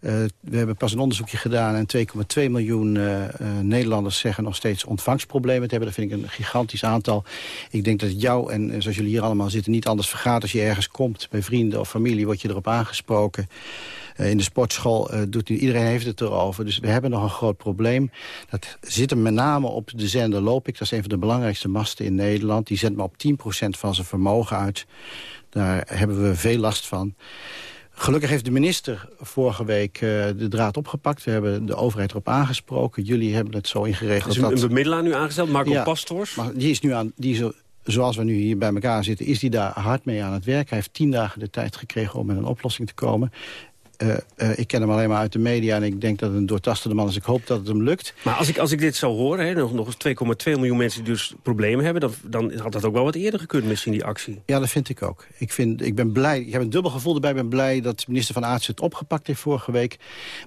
Uh, we hebben pas een onderzoekje gedaan en 2,2 miljoen uh, uh, Nederlanders zeggen nog steeds ontvangstproblemen te hebben. Dat vind ik een gigantisch aantal. Ik denk dat jou en zoals jullie hier allemaal zitten niet anders vergaat als je ergens komt. Bij vrienden of familie word je erop aangesproken. in de sportschool doet niet iedereen heeft het erover. Dus we hebben nog een groot probleem. Dat zit met name op de zender Lopik. Dat is een van de belangrijkste masten in Nederland. Die zendt maar op 10% van zijn vermogen uit. Daar hebben we veel last van. Gelukkig heeft de minister vorige week uh, de draad opgepakt. We hebben de overheid erop aangesproken. Jullie hebben het zo ingeregeld. Is een, een bemiddelaar nu aangesteld, Marco ja, Pastors? Maar die is nu aan, die is, zoals we nu hier bij elkaar zitten, is die daar hard mee aan het werk. Hij heeft tien dagen de tijd gekregen om met een oplossing te komen. Eh, eh, ik ken hem alleen maar uit de media en ik denk dat het een doortastende man is. Ik hoop dat het hem lukt. Maar als ik, als ik dit zou horen, hè, nog, nog eens 2,2 miljoen mensen die dus problemen hebben... Dan, dan had dat ook wel wat eerder gekund misschien, die actie. Ja, dat vind ik ook. Ik, vind, ik ben blij, ik heb een dubbel gevoel erbij. Ik ben blij dat minister Van Aartsen het opgepakt heeft vorige week.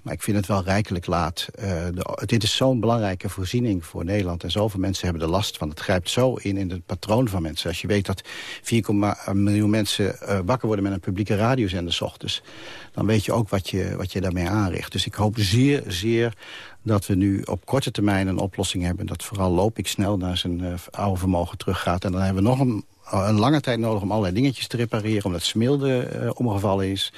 Maar ik vind het wel rijkelijk laat. de, dit is zo'n belangrijke voorziening voor Nederland. En zoveel mensen hebben er last van. Het grijpt zo in in het patroon van mensen. Als je weet dat 4,1 miljoen mensen wakker worden met een publieke radiozender s ochtends dan weet je ook wat je, wat je daarmee aanricht. Dus ik hoop zeer, zeer dat we nu op korte termijn een oplossing hebben. Dat vooral loop ik snel naar zijn uh, oude vermogen teruggaat. En dan hebben we nog een, een, lange tijd nodig om allerlei dingetjes te repareren. Omdat Smilde uh, omgevallen is.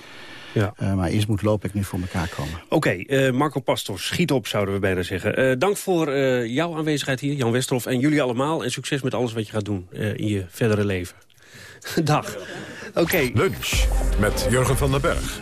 Ja. Uh, maar eerst moet loop ik nu voor elkaar komen. Oké, okay, Marco Pastor, schiet op zouden we bijna zeggen. dank voor jouw aanwezigheid hier, Jan Westerhof. En jullie allemaal. En succes met alles wat je gaat doen in je verdere leven. Dag. Oké. Lunch met Jurgen van den Berg.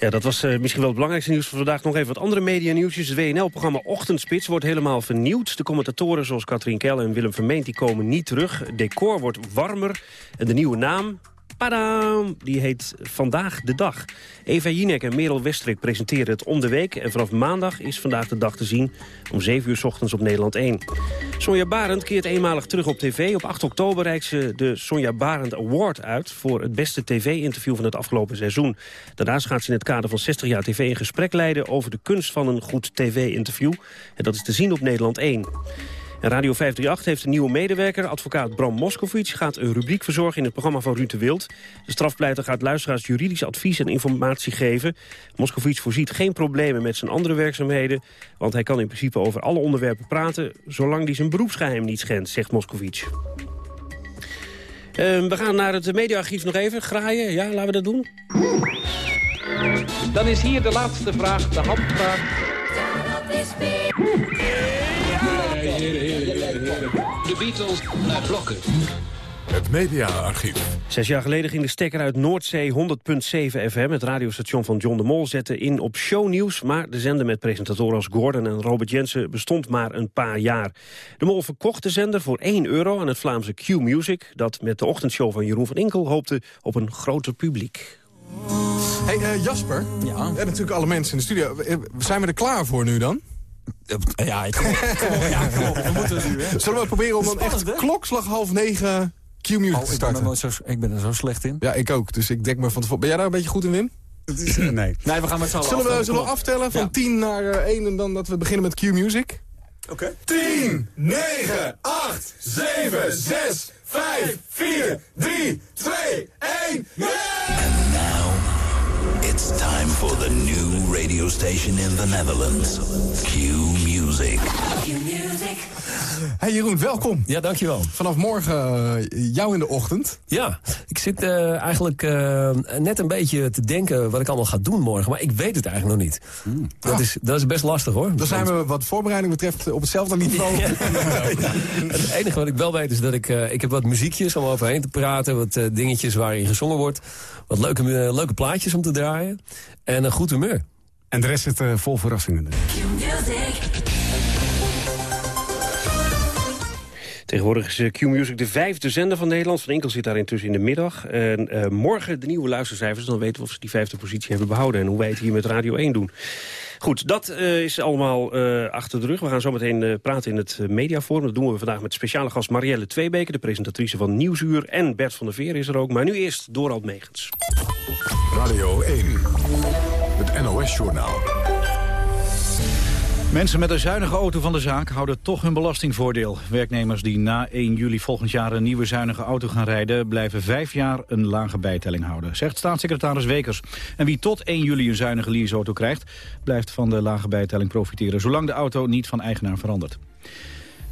Ja, dat was uh, misschien wel het belangrijkste nieuws van vandaag. Nog even wat andere media-nieuwsjes. Het WNL-programma Ochtendspits wordt helemaal vernieuwd. De commentatoren zoals Katrien Kell en Willem Vermeent die komen niet terug. Decor wordt warmer. En de nieuwe naam, Padaam! Die heet Vandaag de Dag. Eva Jinek en Merel Westrik presenteren het om de week. En vanaf maandag is Vandaag de Dag te zien om 7 uur s ochtends op Nederland 1. Sonja Barend keert eenmalig terug op tv. Op 8 oktober reikt ze de Sonja Barend Award uit... voor het beste tv-interview van het afgelopen seizoen. Daarnaast gaat ze in het kader van 60 jaar tv een gesprek leiden... over de kunst van een goed tv-interview. En dat is te zien op Nederland 1. En Radio 538 heeft een nieuwe medewerker. Advocaat Bram Moskowitz gaat een rubriek verzorgen in het programma van Ruud de Wild. De strafpleiter gaat luisteraars juridisch advies en informatie geven. Moskowitz voorziet geen problemen met zijn andere werkzaamheden... want hij kan in principe over alle onderwerpen praten... zolang hij zijn beroepsgeheim niet schendt, zegt Moskowitz. Uh, we gaan naar het mediaarchief nog even. Graaien, ja, laten we dat doen. Dan is hier de laatste vraag, de handvraag. De Beatles naar blokken. Het mediaarchief. Zes jaar geleden ging de stekker uit Noordzee 100.7 FM. Het radiostation van John de Mol zette in op shownieuws... maar de zender met presentatoren als Gordon en Robert Jensen... bestond maar een paar jaar. De Mol verkocht de zender voor 1 euro aan het Vlaamse Q-Music... dat met de ochtendshow van Jeroen van Inkel hoopte op een groter publiek. Hey uh, Jasper, ja. en natuurlijk alle mensen in de studio. Zijn we er klaar voor nu dan? Ja, ik, kom, ja, kom op, we moeten nu, hè. Zullen we proberen om dan echt klokslag half negen Q-Music oh, te starten? Ik ben, zo, ik ben er zo slecht in. Ja, ik ook. Dus ik denk me van tevoren... Ben jij daar een beetje goed in, Wim? Is, nee. Nee, we gaan met z'n Zullen we, zullen we aftellen van ja. 10 naar uh, 1 en dan dat we beginnen met Q-Music? Oké. Okay. 10, 9, 8, 7, 6, 5, 4, 3, 2, 1, yeah! Radio station in the Netherlands. Q Music. Q Music. Hey Jeroen, welkom. Ja, dankjewel. Vanaf morgen uh, jou in de ochtend. Ja, ik zit uh, eigenlijk uh, net een beetje te denken wat ik allemaal ga doen morgen. Maar ik weet het eigenlijk nog niet. Hmm. Dat, ah. is, dat is best lastig hoor. Dan zijn we wat voorbereiding betreft op hetzelfde niveau. Ja. het enige wat ik wel weet is dat ik, ik heb wat muziekjes om overheen te praten. Wat dingetjes waarin gezongen wordt. Wat leuke, leuke plaatjes om te draaien. En een goed humeur. En de rest zit vol verrassingen. Tegenwoordig is eh, Q-Music de vijfde zender van Nederland. Van Enkel zit daar intussen in de middag. En uh, morgen de nieuwe luistercijfers. Dan weten we of ze die vijfde positie hebben behouden. En hoe wij het hier met Radio 1 doen. Goed, dat uh, is allemaal uh, achter de rug. We gaan zo meteen uh, praten in het mediaforum. Dat doen we vandaag met speciale gast Marielle Tweebeke... de presentatrice van Nieuwsuur. En Bert van der Veer is er ook. Maar nu eerst Dorald Megens. Radio 1, het NOS-journaal. Mensen met een zuinige auto van de zaak houden toch hun belastingvoordeel. Werknemers die na 1 juli volgend jaar een nieuwe zuinige auto gaan rijden... blijven vijf jaar een lage bijtelling houden, zegt staatssecretaris Wekers. En wie tot 1 juli een zuinige leaseauto krijgt... blijft van de lage bijtelling profiteren... zolang de auto niet van eigenaar verandert.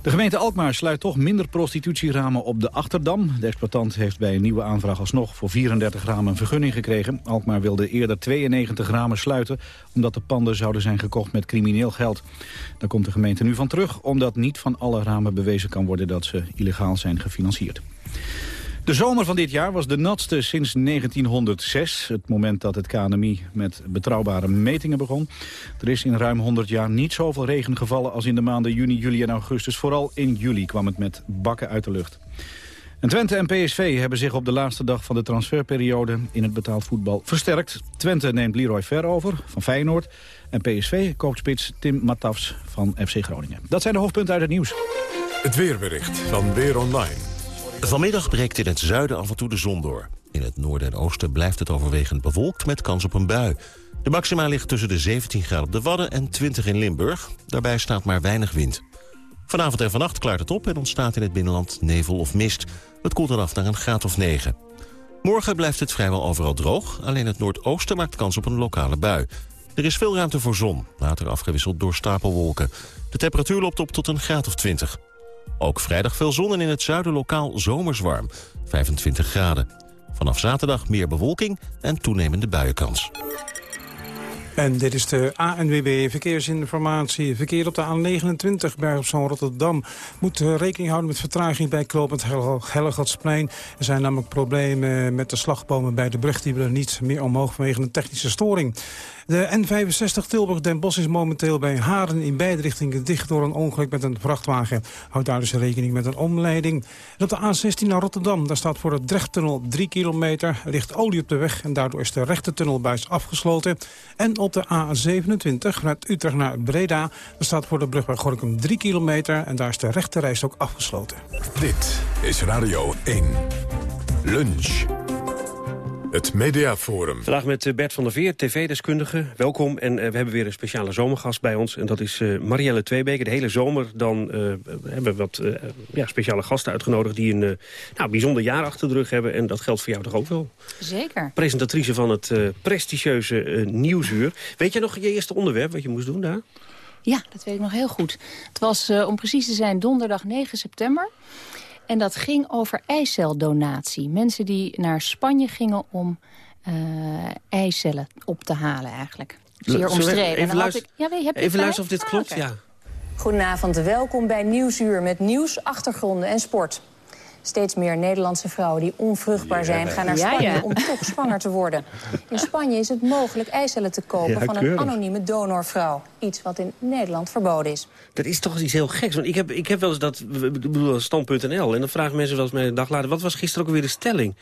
De gemeente Alkmaar sluit toch minder prostitutieramen op de Achterdam. De exploitant heeft bij een nieuwe aanvraag alsnog voor 34 ramen een vergunning gekregen. Alkmaar wilde eerder 92 ramen sluiten... omdat de panden zouden zijn gekocht met crimineel geld. Daar komt de gemeente nu van terug... omdat niet van alle ramen bewezen kan worden dat ze illegaal zijn gefinancierd. De zomer van dit jaar was de natste sinds 1906. Het moment dat het KNMI met betrouwbare metingen begon. Er is in ruim 100 jaar niet zoveel regen gevallen als in de maanden juni, juli en augustus. Vooral in juli kwam het met bakken uit de lucht. En Twente en PSV hebben zich op de laatste dag van de transferperiode in het betaald voetbal versterkt. Twente neemt Leroy Ver over van Feyenoord. En PSV koopt spits Tim Matafs van FC Groningen. Dat zijn de hoofdpunten uit het nieuws. Het weerbericht van Weer Online. Vanmiddag breekt in het zuiden af en toe de zon door. In het noorden en oosten blijft het overwegend bewolkt met kans op een bui. De maxima ligt tussen de 17 graden op de Wadden en 20 in Limburg. Daarbij staat maar weinig wind. Vanavond en vannacht klaart het op en ontstaat in het binnenland nevel of mist. Het koelt dan af naar een graad of 9. Morgen blijft het vrijwel overal droog. Alleen het noordoosten maakt kans op een lokale bui. Er is veel ruimte voor zon, later afgewisseld door stapelwolken. De temperatuur loopt op tot een graad of 20. Ook vrijdag veel zon en in het zuiden lokaal zomers warm, 25 graden. Vanaf zaterdag meer bewolking en toenemende buienkans. En dit is de ANWB Verkeersinformatie. Verkeer op de A29 bij Rotterdam moet eh, rekening houden met vertraging bij Klopend Hellegatsplein. Er zijn namelijk problemen met de slagbomen bij de brug. Die willen niet meer omhoog vanwege een technische storing. De N65 Tilburg-Den Bosch is momenteel bij Haren in beide richtingen dicht door een ongeluk met een vrachtwagen. Houd daar dus rekening met een omleiding. En op de A16 naar Rotterdam, daar staat voor de Drechttunnel 3 kilometer. Er ligt olie op de weg en daardoor is de rechte tunnelbuis afgesloten. En op de A27 vanuit Utrecht naar Breda, daar staat voor de brug bij Gorkum 3 kilometer. En daar is de rechte reis ook afgesloten. Dit is Radio 1. Lunch. Het Mediaforum. Vandaag met eh, Bert van der Veer, tv-deskundige. Welkom. En uh, we hebben weer een speciale zomergast bij ons. En dat is uh, Marielle Tweebeke. De hele zomer dan uh, hebben we wat ja, speciale gasten uitgenodigd... die een nou, bijzonder jaar achter de rug hebben. En dat geldt voor jou toch ook wel? Zeker. Presentatrice van het prestigieuze Nieuwsuur. Weet je nog je eerste onderwerp wat je moest doen daar? Ja, dat weet ik nog heel goed. Het was, om precies te zijn, donderdag 9 september. En dat ging over eiceldonatie. Mensen die naar Spanje gingen om uh, eicellen op te halen eigenlijk. Zeer omstreden. Even, luisteren, ik, ja, even luisteren of dit klopt, ja. Goedenavond, welkom bij Nieuwsuur met nieuws, achtergronden en sport. Steeds meer Nederlandse vrouwen die onvruchtbaar zijn... gaan naar Spanje ja, ja. om toch zwanger te worden. In Spanje is het mogelijk eicellen te kopen van een anonieme donorvrouw. Iets wat in Nederland verboden is. Dat is toch iets heel geks. Want ik heb, ik heb wel eens dat, stand.nl... en dan vragen mensen wel eens mij een dag later... wat was gisteren ook weer de stelling?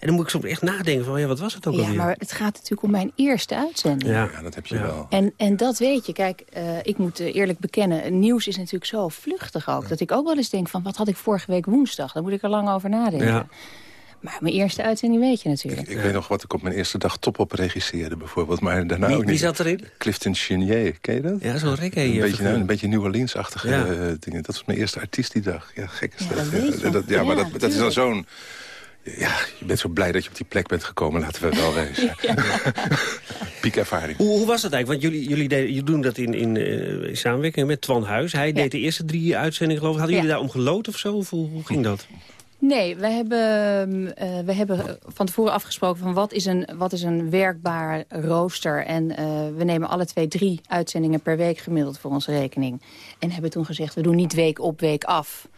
En dan moet ik soms echt nadenken van, ja, wat was het ook ja, alweer? Ja, maar het gaat natuurlijk om mijn eerste uitzending. Ja, ja dat heb je wel. En, en dat weet je. Kijk, uh, ik moet eerlijk bekennen, nieuws is natuurlijk zo vluchtig ook... dat ik ook wel eens denk van, wat had ik vorige week woensdag? Daar moet ik er lang over nadenken. Ja. Maar mijn eerste uitzending weet je natuurlijk. Ik, ik weet nog wat ik op mijn eerste dag top op regisseerde bijvoorbeeld. Maar daarna wie, ook niet. Wie zat erin? Clifton Chenier, ken je dat? Ja, zo'n reggae. Een beetje, nou, een beetje New Orleans-achtige ja. dingen. Dat was mijn eerste artiest die dag. Ja, gek is ja, dat. Dat ja, dat, ja, maar dat, dat is dan zo'n... Ja, je bent zo blij dat je op die plek bent gekomen, laten we wel wezen. Piekervaring. Hoe, hoe was dat eigenlijk? Want jullie, jullie, deden, jullie doen dat in, in, uh, in samenwerking met Twan Huis. Hij ja. deed de eerste drie uitzendingen, geloof ik. Hadden jullie daar om geloot of zo? Of hoe, hoe ging dat? Nee, we hebben, uh, we hebben van tevoren afgesproken van wat is een, wat is een werkbaar rooster. En uh, we nemen alle twee drie uitzendingen per week gemiddeld voor onze rekening. En hebben toen gezegd, we doen niet week op, week af.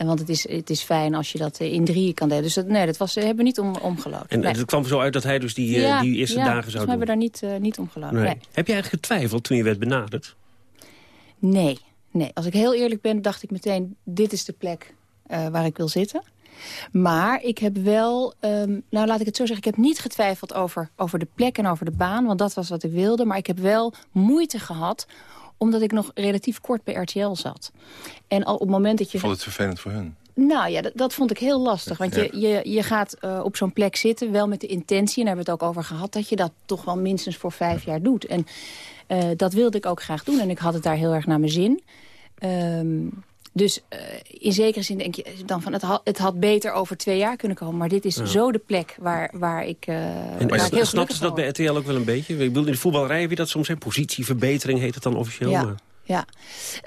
En want het is, het is fijn als je dat in drieën kan delen. Dus dat, nee, dat was, hebben we niet om, omgelopen. En nee. het kwam zo uit dat hij dus die, ja, die eerste ja, dagen zou doen? we hebben daar niet, uh, niet omgelopen. Nee. Nee. Heb je eigenlijk getwijfeld toen je werd benaderd? Nee, nee. Als ik heel eerlijk ben, dacht ik meteen... dit is de plek uh, waar ik wil zitten. Maar ik heb wel, um, nou laat ik het zo zeggen... ik heb niet getwijfeld over, over de plek en over de baan... want dat was wat ik wilde. Maar ik heb wel moeite gehad omdat ik nog relatief kort bij RTL zat. En al op het moment dat je... Vond het vervelend voor hun? Nou ja, dat, dat vond ik heel lastig. Want je, je, je gaat uh, op zo'n plek zitten, wel met de intentie... en daar hebben we het ook over gehad... dat je dat toch wel minstens voor vijf jaar doet. En uh, dat wilde ik ook graag doen. En ik had het daar heel erg naar mijn zin. Um, dus uh, in zekere zin denk je dan van... Het had, het had beter over twee jaar kunnen komen. Maar dit is Ja. zo de plek waar, waar ik, uh, En waar ik heel gelukkig ze dat bij. RTL ook wel een beetje? Ik bedoel, in de voetbalrij heb je dat soms, hè? Positieverbetering heet het dan officieel. Ja. maar- Ja,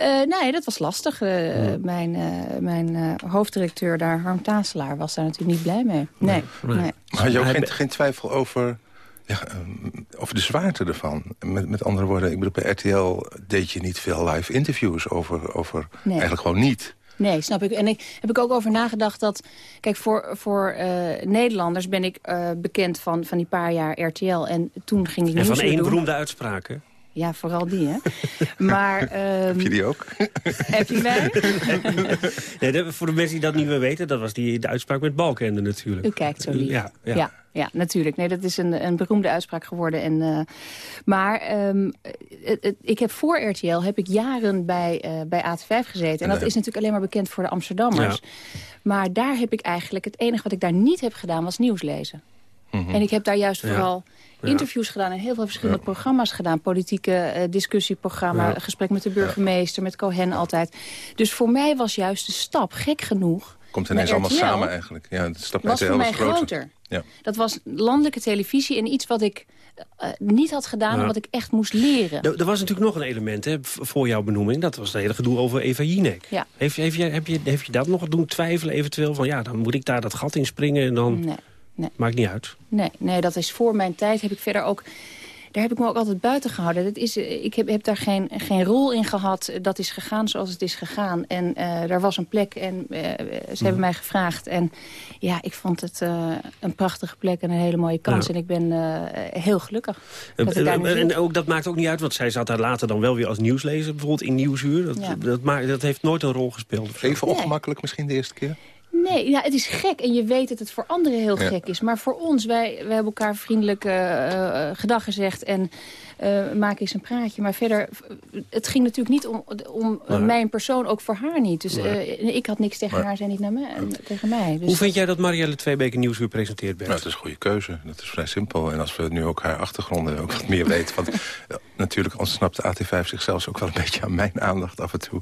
uh, nee, dat was lastig. Uh, Ja. Mijn, uh, mijn uh, hoofddirecteur daar, Harm Taasselaar, was daar natuurlijk niet blij mee. Nee, nee. Maar je ook geen twijfel over, ja, ehm, over de zwaarte ervan? Met, met andere woorden, ik bedoel, bij RTL deed je niet veel live interviews over, over Nee. eigenlijk gewoon niet. Nee, snap ik. En ik heb ik ook over nagedacht dat... Kijk, voor, voor uh, Nederlanders ben ik uh, bekend van, van die paar jaar RTL. En toen ging ik En van één beroemde uitspraak, hè? Ja, vooral die, hè. maar, Heb je die ook? Heb je mij? nee, voor de mensen die dat niet meer weten... dat was die, de uitspraak met Balkende natuurlijk. U kijkt zo lief. Ja, ja. ja. ja, natuurlijk. Nee, dat is een, een beroemde uitspraak geworden. En, uh, maar um, het, het, ik heb voor RTL heb ik jaren bij, uh, bij AT5 gezeten. En dat is natuurlijk alleen maar bekend voor de Amsterdammers. Ja. Maar daar heb ik eigenlijk... Het enige wat ik daar niet heb gedaan was nieuws lezen. Mm -hmm. En ik heb daar juist vooral... Ja. Interviews gedaan en heel veel verschillende ja. programma's gedaan. Politieke uh, discussieprogramma, ja. gesprek met de burgemeester, met Cohen altijd. Dus voor mij was juist de stap, gek genoeg... Komt ineens allemaal samen eigenlijk. Ja, de stap was voor mij groter. Ja. Dat was landelijke televisie en iets wat ik uh, niet had gedaan... en wat ik echt moest leren. Er, er was natuurlijk nog een element hè, voor jouw benoeming. Dat was het hele gedoe over Eva Jinek. Ja. Heeft, heeft, je, heb, je, heb je dat nog doen twijfelen eventueel? Van ja, dan moet ik daar dat gat in springen en dan... Nee. Nee. Maakt niet uit. Nee, nee, dat is voor mijn tijd. Heb ik verder ook... Daar heb ik me ook altijd buiten gehouden. Dat is, ik heb, heb daar geen, geen rol in gehad. Dat is gegaan zoals het is gegaan. En uh, daar was een plek en uh, ze hebben mij gevraagd. En ja, ik vond het uh, een prachtige plek en een hele mooie kans. Ja. En ik ben heel gelukkig. Dat en, en ook, dat maakt ook niet uit, want zij zat daar later dan wel weer als nieuwslezer. Bijvoorbeeld in Nieuwsuur. Dat, ja. dat, maakt, dat heeft nooit een rol gespeeld. Even ongemakkelijk misschien de eerste keer? Nee, ja, het is gek. En je weet dat het voor anderen heel ja. gek is. Maar voor ons, wij, wij hebben elkaar vriendelijk uh, gedag gezegd. En uh, maken eens een praatje. Maar verder, het ging natuurlijk niet om, om Nee. mijn persoon, ook voor haar niet. Dus Nee. uh, ik had niks tegen haar, zij niet naar mij, tegen mij. Dus Hoe vind jij dat Marielle Tweebeke Nieuwsuur presenteert, Bert? Nou, het is een goede keuze. Dat is vrij simpel. En als we nu ook haar achtergronden ook wat meer weten... want ja, natuurlijk ontsnapt AT5 zichzelf ook wel een beetje aan mijn aandacht af en toe...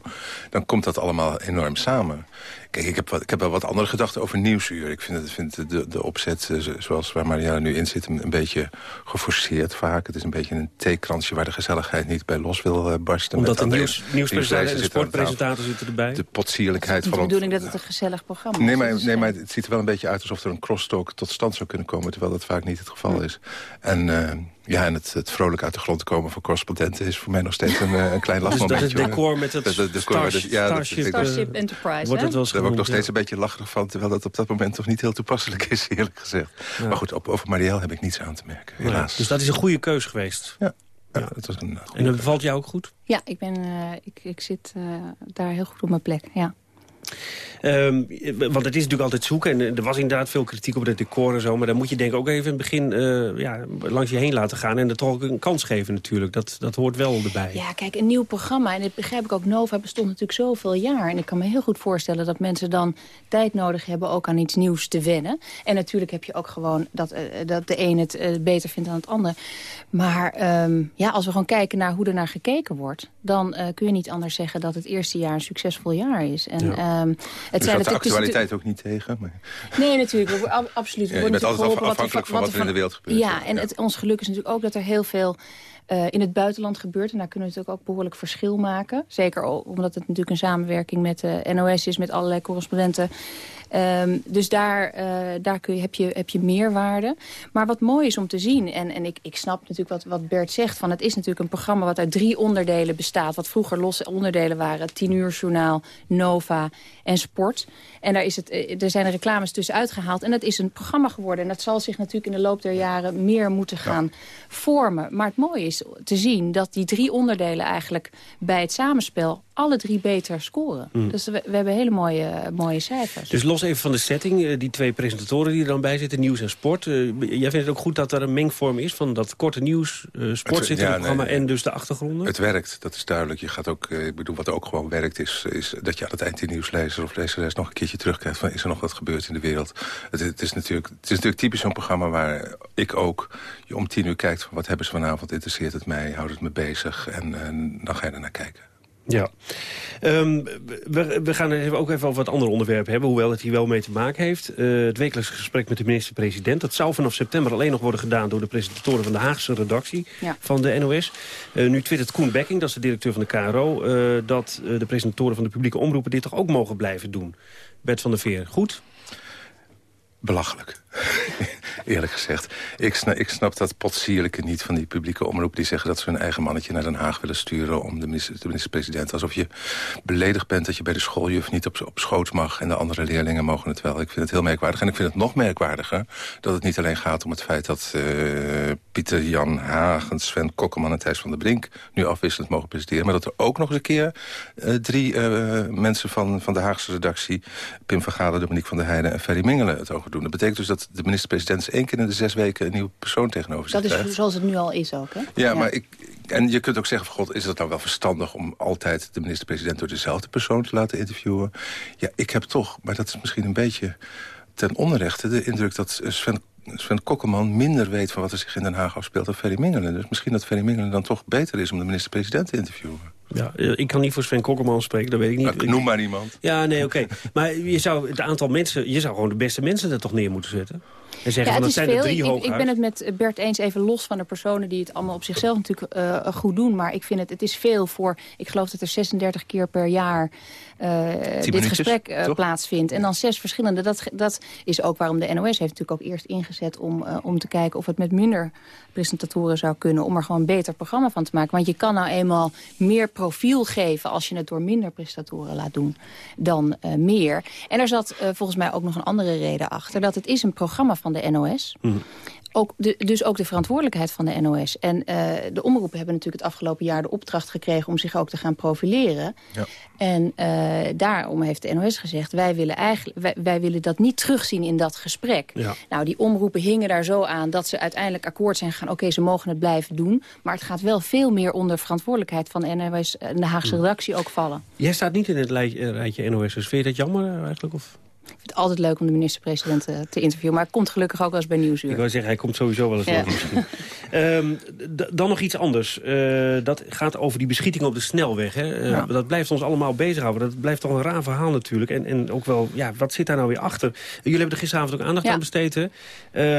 dan komt dat allemaal enorm samen. Kijk, ik heb, wat, ik heb wel wat andere gedachten over Nieuwsuur. Ik vind, het, vind de, de opzet, eh, zo- zoals waar Marielle nu in zit... een, een beetje geforceerd vaak. Het is een beetje een theekransje waar de gezelligheid niet bij los wil eh, barsten. Omdat de nieuws, nieuwspresentator en de zitten sportpresentator erbij. De potsierlijkheid het is van... de bedoeling dat het een gezellig programma is. Nee maar, is, nee, maar het ziet er wel een beetje uit alsof er een crosstalk tot stand zou kunnen komen... terwijl dat vaak niet het geval is. En, eh, ja, en het, het vrolijk uit de grond komen van correspondenten... is voor mij nog steeds een, eh, een klein Dus lachmomentje. dat is het decor met het Dat decor Starship- ja, dat- Starship, ik- eh, Starship Enterprise, wordt hè? het wel daar word ik nog steeds een beetje lacherig van... terwijl dat op dat moment toch niet heel toepasselijk is, eerlijk gezegd. Maar goed, op, over Marielle heb ik niets aan te merken, Ja, helaas. Dus dat is een goede keus geweest. Ja, ja, het was een En dat bevalt jou ook goed? Ja, ik, ben, eh, ik, ik zit eh, daar heel goed op mijn plek, ja. Ehm, want het is natuurlijk altijd zoeken. En er was inderdaad veel kritiek op het decor en zo. Maar dan moet je denk ik ook even in het begin eh, ja, langs je heen laten gaan. En er toch ook een kans geven natuurlijk. Dat, dat hoort wel erbij. Ja, kijk, een nieuw programma, en dat begrijp ik ook, Nova bestond natuurlijk zoveel jaar. En ik kan me heel goed voorstellen dat mensen dan tijd nodig hebben ook aan iets nieuws te wennen. En natuurlijk heb je ook gewoon dat, eh, dat de een het eh, beter vindt dan het ander. Maar ehm, ja, als we gewoon kijken naar hoe er naar gekeken wordt... dan eh, kun je niet anders zeggen dat het eerste jaar een succesvol jaar is. En, Ja. ehm, het dus zijn de actualiteit ook niet tegen. Maar... Nee, natuurlijk. We, ab- absoluut. We Ja, je bent altijd geholpen afhankelijk van wat er in de wereld gebeurt. Ja, en Het, ons geluk is natuurlijk ook dat er heel veel eh, in het buitenland gebeurt. En daar kunnen we natuurlijk ook behoorlijk verschil maken. Zeker omdat het natuurlijk een samenwerking met de NOS is, met allerlei correspondenten. Ehm, dus daar, eh, daar kun je, heb, je, heb je meerwaarde. Maar wat mooi is om te zien, en, en ik, ik snap natuurlijk wat, wat Bert zegt... van het is natuurlijk een programma wat uit drie onderdelen bestaat... wat vroeger losse onderdelen waren. 10 uur journaal, Nova en Sport. En daar is het, eh, er zijn er reclames tussen uitgehaald. En dat is een programma geworden. En dat zal zich natuurlijk in de loop der jaren meer moeten gaan vormen. Maar het mooie is te zien dat die drie onderdelen eigenlijk bij het samenspel... alle drie beter scoren. Mm. Dus we, we hebben hele mooie, mooie cijfers. Dus los even van de setting, eh, die twee presentatoren die er dan bij zitten, nieuws en sport. eh, jij vindt het ook goed dat er een mengvorm is van dat korte nieuws, eh, sport Het- zit in ja, het programma nee, en dus de achtergronden? Het werkt, dat is duidelijk. Je gaat ook, ik bedoel, wat ook gewoon werkt is, is dat je aan het eind die nieuwslezer of lezeres nog een keertje terugkrijgt van is er nog wat gebeurd in de wereld. Het, het is, natuurlijk, het is natuurlijk typisch zo'n programma waar ik ook je om tien uur kijkt van wat hebben ze vanavond, interesseert het mij, houdt het me bezig en, en dan ga je er naar kijken. Ja. Ehm, we, we gaan het ook even over wat andere onderwerpen hebben... hoewel het hier wel mee te maken heeft. Eh, het wekelijkse gesprek met de minister-president. Dat zou vanaf september alleen nog worden gedaan... door de presentatoren van de Haagse redactie Ja. van de NOS. Eh, nu twittert Koen Bekking, dat is de directeur van de KRO... eh, dat eh, de presentatoren van de publieke omroepen... dit toch ook mogen blijven doen. Bert van der Veer, goed? Belachelijk. Eerlijk gezegd. Ik snap, ik snap dat potsierlijke niet van die publieke omroep... die zeggen dat ze hun eigen mannetje naar Den Haag willen sturen... om de minister-president. Alsof je beledigd bent dat je bij de schooljuf niet op, op schoot mag... en de andere leerlingen mogen het wel. Ik vind het heel merkwaardig. En ik vind het nog merkwaardiger dat het niet alleen gaat om het feit... dat uh, Pieter Jan Hagen, Sven Kokkeman en Thijs van der Brink... nu afwisselend mogen presenteren. Maar dat er ook nog eens een keer uh, drie uh, mensen van, van de Haagse redactie... Pim van Galen, Dominique van der Heijden en Ferry Mingelen het ook doen. Dat betekent dus dat de minister-president één keer in de zes weken... een nieuwe persoon tegenover zich Dat is zoals het nu al is ook, hè? Ja, maar ik... En je kunt ook zeggen, van, god, is het nou wel verstandig... om altijd de minister-president door dezelfde persoon te laten interviewen? Ja, ik heb toch, maar dat is misschien een beetje ten onrechte... de indruk dat Sven Sven Kokkeman minder weet van wat er zich in Den Haag afspeelt dan Ferry Mingelen. Dus misschien dat Ferry Mingelen dan toch beter is om de minister-president te interviewen. Ja, ik kan niet voor Sven Kokkerman spreken, dat weet ik niet. Nou, noem maar niemand. Ja, nee, oké. Okay. maar je zou het aantal mensen, je zou gewoon de beste mensen er toch neer moeten zetten? En zeggen ja, van, het dat is zijn veel. er drie ik, ik ben het met Bert eens even los van de personen die het allemaal op zichzelf natuurlijk uh, goed doen. Maar ik vind het, het is veel voor, ik geloof dat er 36 keer per jaar uh, dit minuutjes, gesprek uh, plaatsvindt. En dan zes verschillende. Dat, dat is ook waarom de NOS heeft natuurlijk ook eerst ingezet om, om te kijken of het met minder presentatoren zou kunnen. Om er gewoon een beter programma van te maken. Want je kan nou eenmaal meer profiel geven als je het door minder presentatoren laat doen dan uh, meer. En er zat uh, volgens mij ook nog een andere reden achter. Dat het is een programma van de NOS. Mm. Ook de, dus ook de verantwoordelijkheid van de NOS. En uh, de omroepen hebben natuurlijk het afgelopen jaar de opdracht gekregen... om zich ook te gaan profileren. Ja. En uh, daarom heeft de NOS gezegd... wij willen, eigenlijk, wij, wij, willen dat niet terugzien in dat gesprek. Ja. Nou, die omroepen hingen daar zo aan... dat ze uiteindelijk akkoord zijn gegaan... oké, okay, ze mogen het blijven doen. Maar het gaat wel veel meer onder verantwoordelijkheid... van de NOS en de Haagse redactie ook vallen. Jij staat niet in het rijtje NOS, dus vind je dat jammer eigenlijk? Of? Ik vind het altijd leuk om de minister-president te, te, interviewen. Maar het komt gelukkig ook wel eens bij Nieuwsuur. Ik wou zeggen, hij komt sowieso wel eens ja. um, Dan nog iets anders. Uh, dat gaat over die beschieting op de snelweg. Hè? Uh, ja. Dat blijft ons allemaal bezighouden. Dat blijft toch een raar verhaal natuurlijk. En, en ook wel, ja, wat zit daar nou weer achter? Jullie hebben er gisteravond ook aandacht ja. aan besteed. Hè?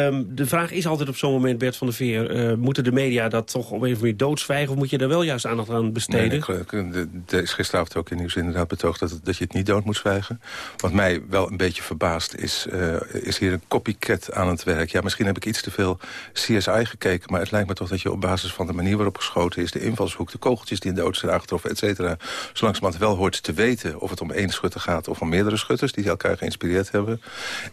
Um, de vraag is altijd op zo'n moment, Bert van der Veer... Uh, moeten de media dat toch op een of andere manier doodzwijgen... of moet je daar wel juist aandacht aan besteden? Nee, er is gisteravond ook in nieuws inderdaad betoogd... Dat, dat je het niet dood moet zwijgen. Wat mij wel een beetje verbaasd is, uh, is hier een copycat aan het werk. Ja, misschien heb ik iets te veel CSI gekeken... maar het lijkt me toch dat je op basis van de manier waarop geschoten is... de invalshoek, de kogeltjes die in de dood zijn aangetroffen, et cetera... zo langzamerhand wel hoort te weten of het om één schutter gaat... of om meerdere schutters die elkaar geïnspireerd hebben.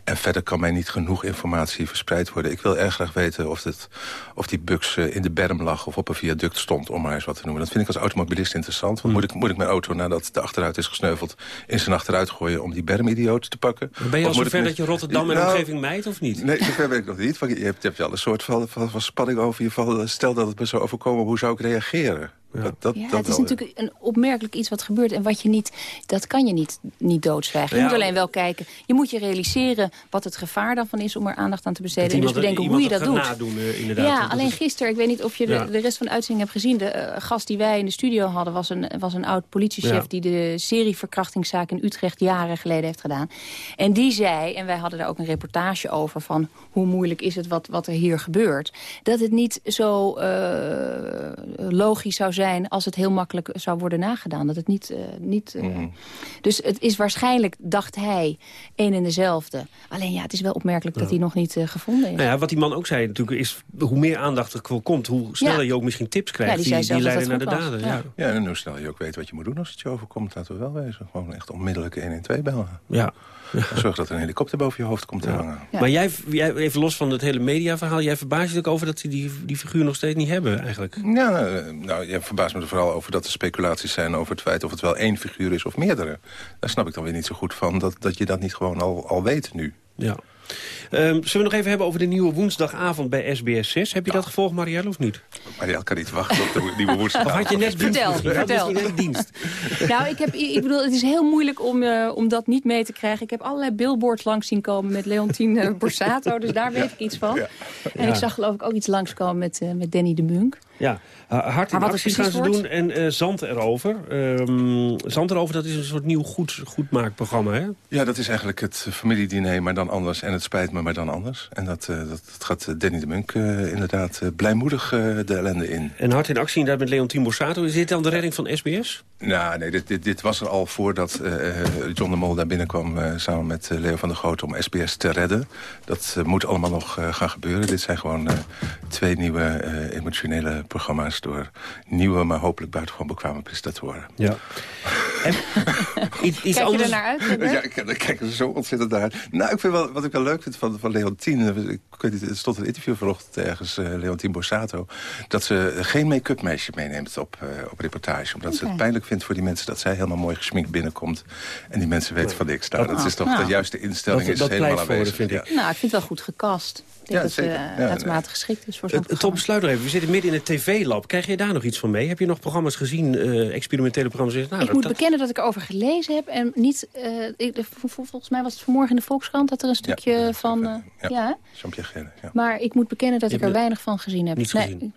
En verder kan mij niet genoeg informatie verspreid worden. Ik wil erg graag weten of, dit, of die buks uh, in de berm lag... of op een viaduct stond, om maar eens wat te noemen. Dat vind ik als automobilist interessant. Want moet, ik, moet ik mijn auto, nadat de achteruit is gesneuveld... in zijn achteruit gooien om die bermidioot te pakken? Ben je al zover dat je Rotterdam en nou, omgeving mijt, of niet? Nee, zover ben ik nog niet. Je hebt, je hebt wel een soort van, van, van spanning over je van... stel dat het me zou overkomen, hoe zou ik reageren? Ja, dat, dat, ja dat het is wel, natuurlijk een opmerkelijk iets wat gebeurt. En wat je niet, dat kan je niet, niet doodzwijgen. Je Ja. moet alleen wel kijken. Je moet je realiseren wat het gevaar daarvan is om er aandacht aan te besteden. En dus bedenken hoe je dat doet. nadoen, eh, inderdaad. Ja, alleen is- gisteren, ik weet niet of je de, Ja. de rest van de uitzending hebt gezien. De eh, gast die wij in de studio hadden was een, was een oud politiechef... Ja. die de serieverkrachtingszaak in Utrecht jaren geleden heeft gedaan. En die zei, en wij hadden daar ook een reportage over... van hoe moeilijk is het wat, wat er hier gebeurt. Dat het niet zo eh, logisch zou zijn als het heel makkelijk zou worden nagedaan. Dat het niet... eh, niet eh, Mhm. Dus het is waarschijnlijk, dacht hij, één en dezelfde. Alleen ja, het is wel opmerkelijk dat hij nog niet eh, gevonden is. Nou ja, wat die man ook zei natuurlijk is... hoe meer aandacht er voor komt, hoe sneller Ja. je ook misschien tips krijgt... Ja, die die, zei die, zelfs dat leiden naar dat de daden. Ja. Ja, en hoe snel je ook weet wat je moet doen als het je overkomt, laten we wel wezen. Gewoon echt onmiddellijk 112 bellen. Ja. Zorg dat er een helikopter boven je hoofd komt te hangen. Ja. Maar jij, jij, even los van het hele mediaverhaal... jij verbaast je ook over dat ze die, die figuur nog steeds niet hebben eigenlijk. Ja, nou, nou, je verbaast me er vooral over dat er speculaties zijn over het feit of het wel één figuur is of meerdere. Daar snap ik dan weer niet zo goed van, dat, dat je dat niet gewoon al, al weet nu. Ja. Ehm, zullen we nog even hebben over de nieuwe woensdagavond bij SBS 6? Heb je dat gevolgd, Marielle, of niet? Marielle kan niet wachten op de nieuwe woensdag. Of had je net dienst? Vertel, vertel. net dienst? Nou, ik, heb, ik bedoel, het is heel moeilijk om, eh, om dat niet mee te krijgen. Ik heb allerlei billboards langs zien komen met Leontine Borsato. Dus daar weet ik iets van. Ja. En Ja. ik zag geloof ik ook iets langskomen met, eh, met Danny de Munk. Ja, uh, hard in Maar wat actie het gaan ze doen en eh, Zand erover. Ehm, Zand erover, dat is een soort nieuw goed, goedmaakprogramma, hè? Ja, dat is eigenlijk het familiediner, maar dan anders. En het spijt me, maar dan anders. En dat, eh, dat, dat gaat Danny de Munk eh, inderdaad uh, blijmoedig de ellende in. En hard in actie inderdaad met Leontien Borsato. Is dit dan de redding van SBS? Nou, nee, dit, dit, dit was er al voordat John de Mol daar binnenkwam... samen met Leo van der Groot om SBS te redden. Dat moet allemaal nog gaan gebeuren. Dit zijn gewoon twee nieuwe emotionele programma's... door nieuwe, maar hopelijk buitengewoon bekwame presentatoren. Ja. En, iets, iets kijk je er naar uit? Ja, ik, ik kijk er zo ontzettend naar uit. Nou, ik vind wel, wat ik wel leuk vind van, van Leontien... Ik weet niet, er stond een interview vanochtend ergens, uh, Leontien Borsato... dat ze geen make-up meisje meeneemt op, uh, op reportage. Omdat ze het pijnlijk vindt voor die mensen... dat zij helemaal mooi gesminkt binnenkomt... en die mensen weten van niks. Nou, dat, is toch de juiste instelling dat, is dat helemaal aanwezig. Vind ik. Ja. Nou, ik vind het wel goed gecast denk ja, dat het uh, geschikt is voor zo'n Top, besluit nog even. We zitten midden in het tv-lab. Krijg je daar nog iets van mee? Heb je nog programma's gezien, uh, experimentele programma's? Nou, ik moet bekennen dat ik erover gelezen heb. En niet, uh, ik, volgens mij was het vanmorgen in de Volkskrant dat er een stukje ja, van... Uh, ja, ja. ja. Maar ik moet bekennen dat ik er weinig van gezien heb. Gezien.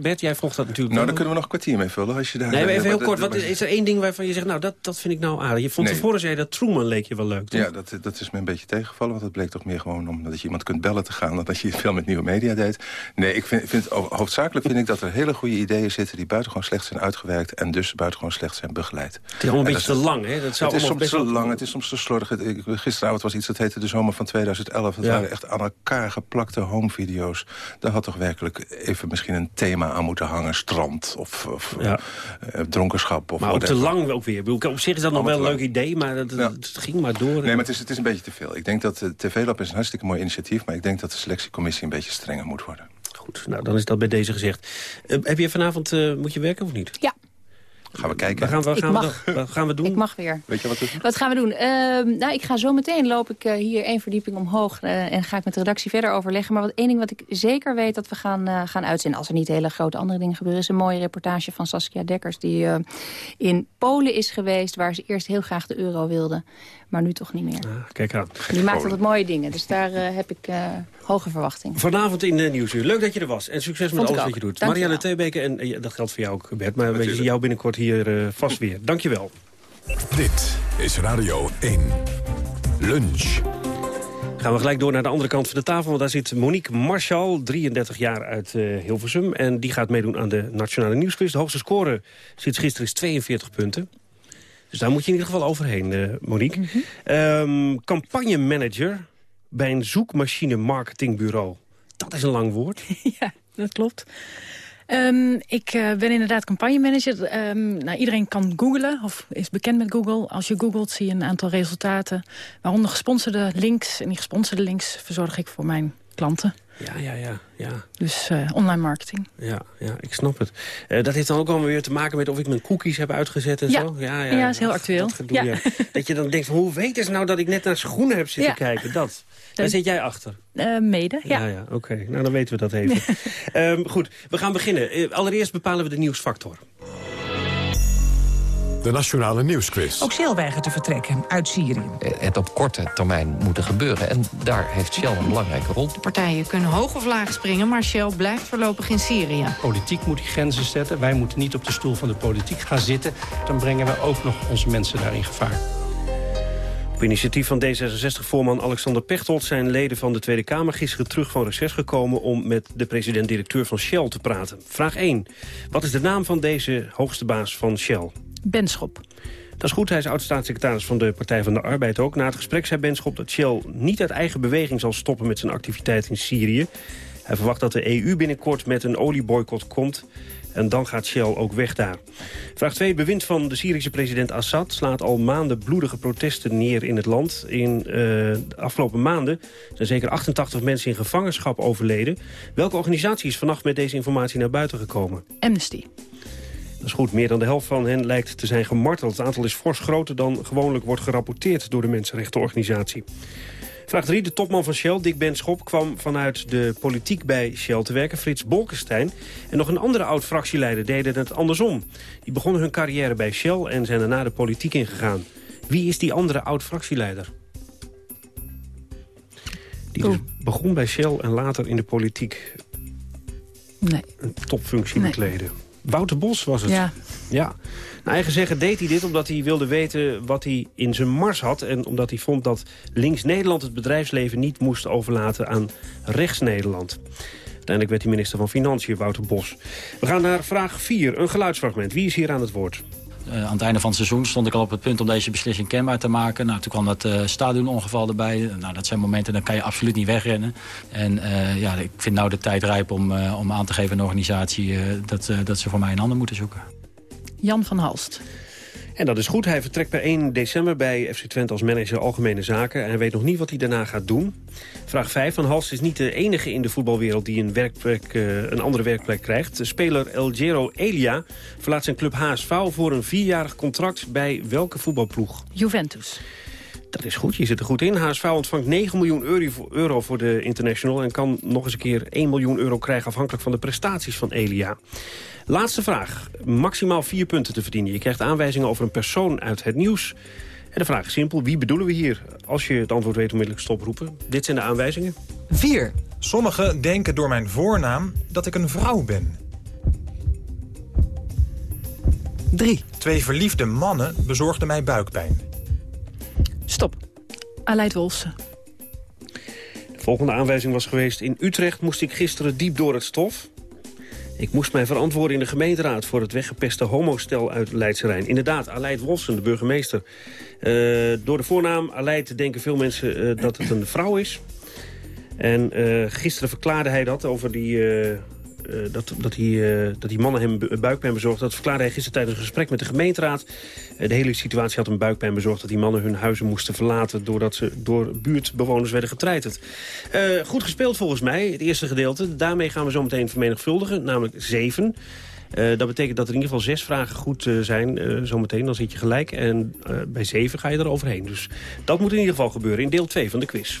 Bert, jij vroeg dat natuurlijk. Nou, daar kunnen we nog een kwartier mee vullen. Als je daar, nee, maar even heel kort. Wat, is er één ding waarvan je zegt, nou, dat, dat vind ik nou aardig. Je vond tevoren zei dat Truman leek je wel leuk, toch? Ja, dat, dat is me een beetje tegengevallen. Want het bleek toch meer gewoon om dat je iemand kunt bellen te gaan... dan dat je veel met nieuwe media deed. Nee, ik vind, vind, hoofdzakelijk vind ik dat er hele goede ideeën zitten... die buitengewoon slecht zijn uitgewerkt en dus buitengewoon slecht zijn begeleid. Het is allemaal een beetje te lang, hè? Dat zou het is soms te lang, het is soms te slordig. Gisteravond was iets dat heette De Zomer van 2011. Dat waren echt aan elkaar geplakte homevideo's. Daar had toch werkelijk even misschien een thema aan moeten hangen. Strand of, of ja. uh, dronkenschap. Of maar ook te lang ook weer. Op zich is dat nog wel een leuk idee, maar het, het ging maar door. Nee, maar het is, het is een beetje te veel. Ik denk dat de TV-lab is een hartstikke mooi initiatief... maar ik denk dat de selectiecommissie een beetje strenger moet worden. Goed, nou dan is dat bij deze gezegd. Uh, heb je vanavond, uh, moet je werken of niet? Ja. Gaan we kijken. Gaan we, gaan we, wat gaan we doen? Ik mag weer. Weet je wat we Wat gaan we doen? Uh, nou, ik ga zo meteen loop ik uh, hier één verdieping omhoog uh, en ga ik met de redactie verder overleggen. Maar wat één ding wat ik zeker weet dat we gaan, gaan uitzenden, als er niet hele grote andere dingen gebeuren, is een mooie reportage van Saskia Dekkers die in Polen is geweest, waar ze eerst heel graag de euro wilde, maar nu toch niet meer. Ah, kijk aan. Die maakt altijd mooie dingen, dus daar heb ik hoge verwachtingen. Vanavond in de Nieuwsuur. Leuk dat je er was en succes met alles wat je doet. Marianne Theebeke, en dat geldt voor jou ook, Bert, maar we zien jou binnenkort hier uh, vast weer. Dankjewel. Dit is Radio 1. Lunch. Gaan we gelijk door naar de andere kant van de tafel. Want daar zit Monique Marshall, 33 jaar uit uh, Hilversum. En die gaat meedoen aan de Nationale Nieuwsquiz. De hoogste score sinds gisteren is 42 punten. Dus daar moet je in ieder geval overheen, uh, Monique. Mm -hmm. campagnemanager bij een zoekmachine marketingbureau. Dat is een lang woord. ja, dat klopt. Um, ik uh, ben inderdaad campagnemanager. Um, nou, iedereen kan googlen of is bekend met Google. Als je googelt zie je een aantal resultaten. Waaronder gesponsorde links. En die gesponsorde links verzorg ik voor mijn klanten. Ja, ja, ja. ja. Dus uh, online marketing. Ja, ja, ik snap het. Uh, dat heeft dan ook alweer te maken met of ik mijn cookies heb uitgezet en ja. zo? Ja, ja, ja, is heel actueel. Dat, ja. dat je dan denkt, van, hoe weten ze nou dat ik net naar schoenen heb zitten kijken? Dat. Daar zit jij achter? Uh, mede, ja. Ja, ja oké. Nou, dan weten we dat even. um, goed, we gaan beginnen. allereerst bepalen we de nieuwsfactor de Nationale Nieuwsquiz. Ook Shell weigert te vertrekken uit Syrië. Het op korte termijn moeten gebeuren. En daar heeft Shell een belangrijke rol. De partijen kunnen hoog of laag springen, maar Shell blijft voorlopig in Syrië. Politiek moet die grenzen zetten. Wij moeten niet op de stoel van de politiek gaan zitten. Dan brengen we ook nog onze mensen daar in gevaar. Op initiatief van D66-voorman Alexander Pechtold... zijn leden van de Tweede Kamer gisteren terug van reces gekomen... om met de president-directeur van Shell te praten. Vraag 1. Wat is de naam van deze hoogste baas van Shell? Benschop. Dat is goed, hij is oud-staatssecretaris van de Partij van de Arbeid ook. Na het gesprek zei Benschop dat Shell niet uit eigen beweging zal stoppen met zijn activiteit in Syrië. Hij verwacht dat de EU binnenkort met een olieboycott komt. En dan gaat Shell ook weg daar. Vraag 2. Het bewind van de Syrische president Assad slaat al maanden bloedige protesten neer in het land. In uh, de afgelopen maanden zijn zeker 88 mensen in gevangenschap overleden. Welke organisatie is vannacht met deze informatie naar buiten gekomen? Amnesty. Dat is goed, meer dan de helft van hen lijkt te zijn gemarteld. Het aantal is fors groter dan gewoonlijk wordt gerapporteerd door de Mensenrechtenorganisatie. Vraag 3. De topman van Shell, Dick Benschop, kwam vanuit de politiek bij Shell te werken. Frits Bolkestein en nog een andere oud-fractieleider deden het andersom. Die begonnen hun carrière bij Shell en zijn daarna de politiek ingegaan. Wie is die andere oud-fractieleider? Die dus begon bij Shell en later in de politiek nee. een topfunctie nee. bekleden. Wouter Bos was het. Ja. Ja, naar eigen zeggen deed hij dit omdat hij wilde weten wat hij in zijn mars had... en omdat hij vond dat links-Nederland het bedrijfsleven niet moest overlaten aan rechts-Nederland. Uiteindelijk werd hij minister van Financiën, Wouter Bos. We gaan naar vraag 4, een geluidsfragment. Wie is hier aan het woord? Uh, aan het einde van het seizoen stond ik al op het punt om deze beslissing kenbaar te maken. Nou, toen kwam dat uh, stadionongeval erbij. Nou, dat zijn momenten, dan kan je absoluut niet wegrennen. En uh, ja, ik vind nou de tijd rijp om, om aan te geven aan de organisatie... dat, dat ze voor mij een ander moeten zoeken. Jan van Halst. En dat is goed. Hij vertrekt per 1 december bij FC Twente als manager Algemene Zaken. En hij weet nog niet wat hij daarna gaat doen. Vraag 5. Van Hals is niet de enige in de voetbalwereld die een, werkplek, uh, een andere werkplek krijgt. Speler El Gero Elia verlaat zijn club HSV voor een vierjarig contract bij welke voetbalploeg? Juventus. Dat is goed, je zit er goed in. HSV ontvangt 9 miljoen euro voor de international... en kan nog eens een keer 1 miljoen euro krijgen... afhankelijk van de prestaties van Elia. Laatste vraag. Maximaal vier punten te verdienen. Je krijgt aanwijzingen over een persoon uit het nieuws. En de vraag is simpel. Wie bedoelen we hier? Als je het antwoord weet, onmiddellijk stoproepen. Dit zijn de aanwijzingen. 4. Sommigen denken door mijn voornaam dat ik een vrouw ben. 3. Twee verliefde mannen bezorgden mij buikpijn. Stop. Aleid Wolfsen. De volgende aanwijzing was geweest... in Utrecht moest ik gisteren diep door het stof. Ik moest mij verantwoorden in de gemeenteraad... voor het weggepeste homostel uit Leidse Inderdaad, Aleid Wolfsen, de burgemeester. Uh, door de voornaam Aleid denken veel mensen uh, dat het een vrouw is. En uh, gisteren verklaarde hij dat over die uh, dat, dat, die, uh, dat die mannen hem buikpijn bezorgd. Dat verklaarde hij gisteren tijdens een gesprek met de gemeenteraad. Uh, de hele situatie had hem buikpijn bezorgd dat die mannen hun huizen moesten verlaten... doordat ze door buurtbewoners werden getreiterd. goed gespeeld volgens mij, het eerste gedeelte. Daarmee gaan we zo meteen vermenigvuldigen, namelijk zeven. Dat betekent dat er in ieder geval zes vragen goed zijn uh, zometeen. Dan zit je gelijk. En bij zeven ga je er overheen. Dus dat moet in ieder geval gebeuren in deel 2 van de quiz.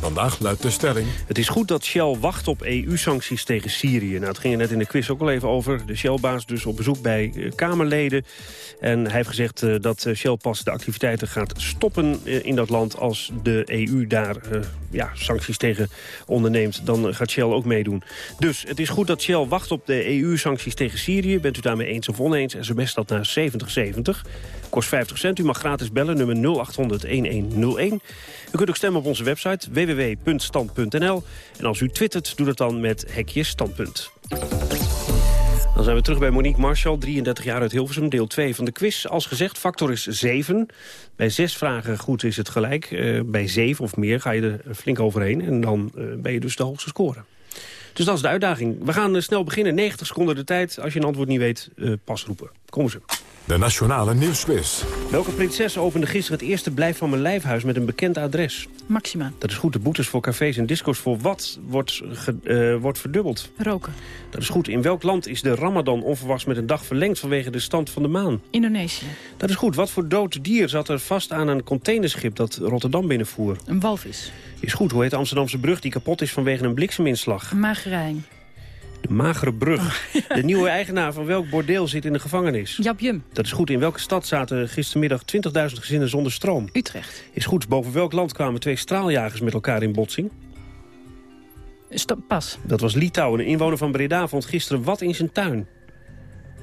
Vandaag luidt de stelling... Het is goed dat Shell wacht op EU-sancties tegen Syrië. Nou, het ging er net in de quiz ook al even over. De Shell-baas dus op bezoek bij uh, Kamerleden. En hij heeft gezegd uh, dat Shell pas de activiteiten gaat stoppen in dat land... als de EU daar ja, sancties tegen onderneemt. Dan gaat Shell ook meedoen. Dus het is goed dat Shell wacht op de EU-sancties tegen Syrië. Bent u daarmee eens of oneens? SMS dat naar 7070. Kost 50 cent. U mag gratis bellen, nummer 0800-1101. U kunt ook stemmen op onze website www.stand.nl. En als u twittert, doe dat dan met hekje standpunt. Dan zijn we terug bij Monique Marshall, 33 jaar uit Hilversum, deel 2 van de quiz. Als gezegd, factor is 7. Bij zes vragen goed is het gelijk. Uh, bij 7 of meer ga je er flink overheen en dan uh, ben je dus de hoogste score. Dus dat is de uitdaging. We gaan uh, snel beginnen, 90 seconden de tijd. Als je een antwoord niet weet, pas roepen. Kom ze. De Nationale Nieuwsquiz. Welke prinses opende gisteren het eerste Blijf van mijn lijfhuis met een bekend adres? Maxima. Dat is goed. De boetes voor cafés en disco's voor wat wordt, uh, wordt verdubbeld? Roken. Dat is goed. In welk land is de ramadan onverwachts met een dag verlengd vanwege de stand van de maan? Indonesië. Dat is goed. Wat voor dood dier zat er vast aan een containerschip dat Rotterdam binnenvoer? Een walvis. Is goed. Hoe heet de Amsterdamse brug die kapot is vanwege een blikseminslag? Een magerijn. De Magere Brug. Oh. De nieuwe eigenaar van welk bordeel zit in de gevangenis? Japjum. Dat is goed. In welke stad zaten gistermiddag 20.000 gezinnen zonder stroom? Utrecht. Is goed. Boven welk land kwamen twee straaljagers met elkaar in botsing? Stop, pas. Dat was Litouwen. Een inwoner van Breda vond gisteren wat in zijn tuin?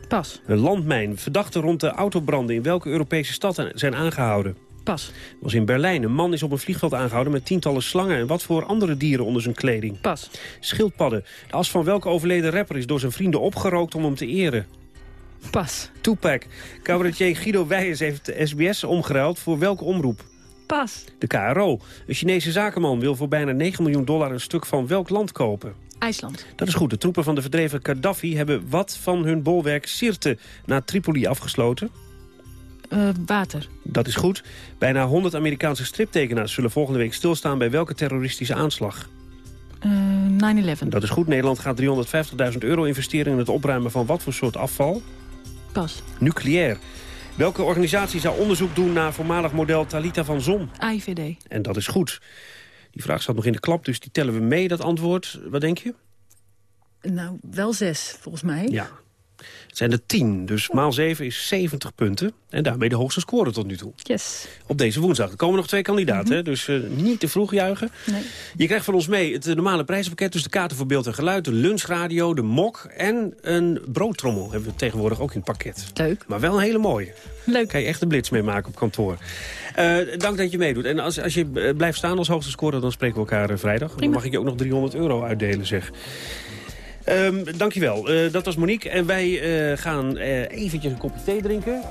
Pas. Een landmijn. Verdachten rond de autobranden in welke Europese stad zijn aangehouden? Pas. Dat was in Berlijn. Een man is op een vliegveld aangehouden met tientallen slangen... en wat voor andere dieren onder zijn kleding? Pas. Schildpadden. De as van welke overleden rapper is door zijn vrienden opgerookt om hem te eren? Pas. Tupac. Cabaretier Guido Weijers heeft de SBS omgeruild voor welke omroep? Pas. De KRO. Een Chinese zakenman wil voor bijna 9 miljoen dollar een stuk van welk land kopen? IJsland. Dat is goed. De troepen van de verdreven Gaddafi hebben wat van hun bolwerk Sirte naar Tripoli afgesloten? Uh, water. Dat is goed. Bijna 100 Amerikaanse striptekenaars zullen volgende week stilstaan bij welke terroristische aanslag? Uh, 9-11. Dat is goed. Nederland gaat 350.000 euro investeren in het opruimen van wat voor soort afval? Pas. Nucleair. Welke organisatie zou onderzoek doen naar voormalig model Talita van Zon? AIVD. En dat is goed. Die vraag staat nog in de klap, dus die tellen we mee, dat antwoord. Wat denk je? Nou, wel zes, volgens mij. Ja. Het zijn er 10, dus maal 7 is 70 punten. En daarmee de hoogste score tot nu toe. Yes. Op deze woensdag. Er komen nog twee kandidaten, dus uh, niet te vroeg juichen. Nee. Je krijgt van ons mee het normale prijzenpakket. Dus de kaarten voor beeld en geluid, de lunchradio, de mok... en een broodtrommel hebben we tegenwoordig ook in het pakket. Leuk. Maar wel een hele mooie. Leuk. Kan je echt een blitz mee maken op kantoor. Uh, dank dat je meedoet. En als, als je blijft staan als hoogste scorer, dan spreken we elkaar vrijdag. Prima. Dan mag ik je ook nog 300 euro uitdelen, zeg. Um, dankjewel. Uh, dat was Monique. En wij uh, gaan uh, eventjes een kopje thee drinken.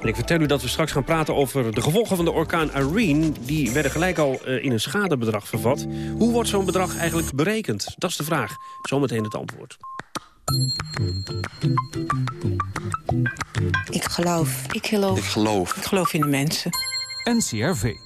En ik vertel u dat we straks gaan praten over de gevolgen van de orkaan Irene. Die werden gelijk al in een schadebedrag vervat. Hoe wordt zo'n bedrag eigenlijk berekend? Dat is de vraag. Zometeen het antwoord. Ik geloof. Ik geloof. Ik geloof. Ik geloof in de mensen. NCRV.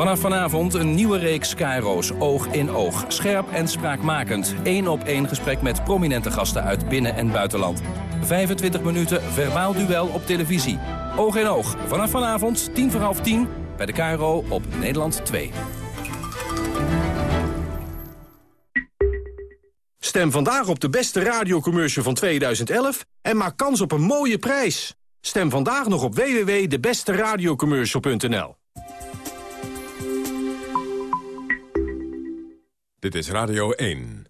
Vanaf vanavond een nieuwe reeks KRO's Oog in Oog. Scherp en spraakmakend. Eén op één gesprek met prominente gasten uit binnen- en buitenland. 25 minuten verbaal duel op televisie. Oog in Oog. Vanaf vanavond, tien voor half tien, bij de KRO op Nederland 2. Stem vandaag op de beste radiocommercial van 2011 en maak kans op een mooie prijs. Stem vandaag nog op www.debesteradiocommercial.nl Dit is Radio 1.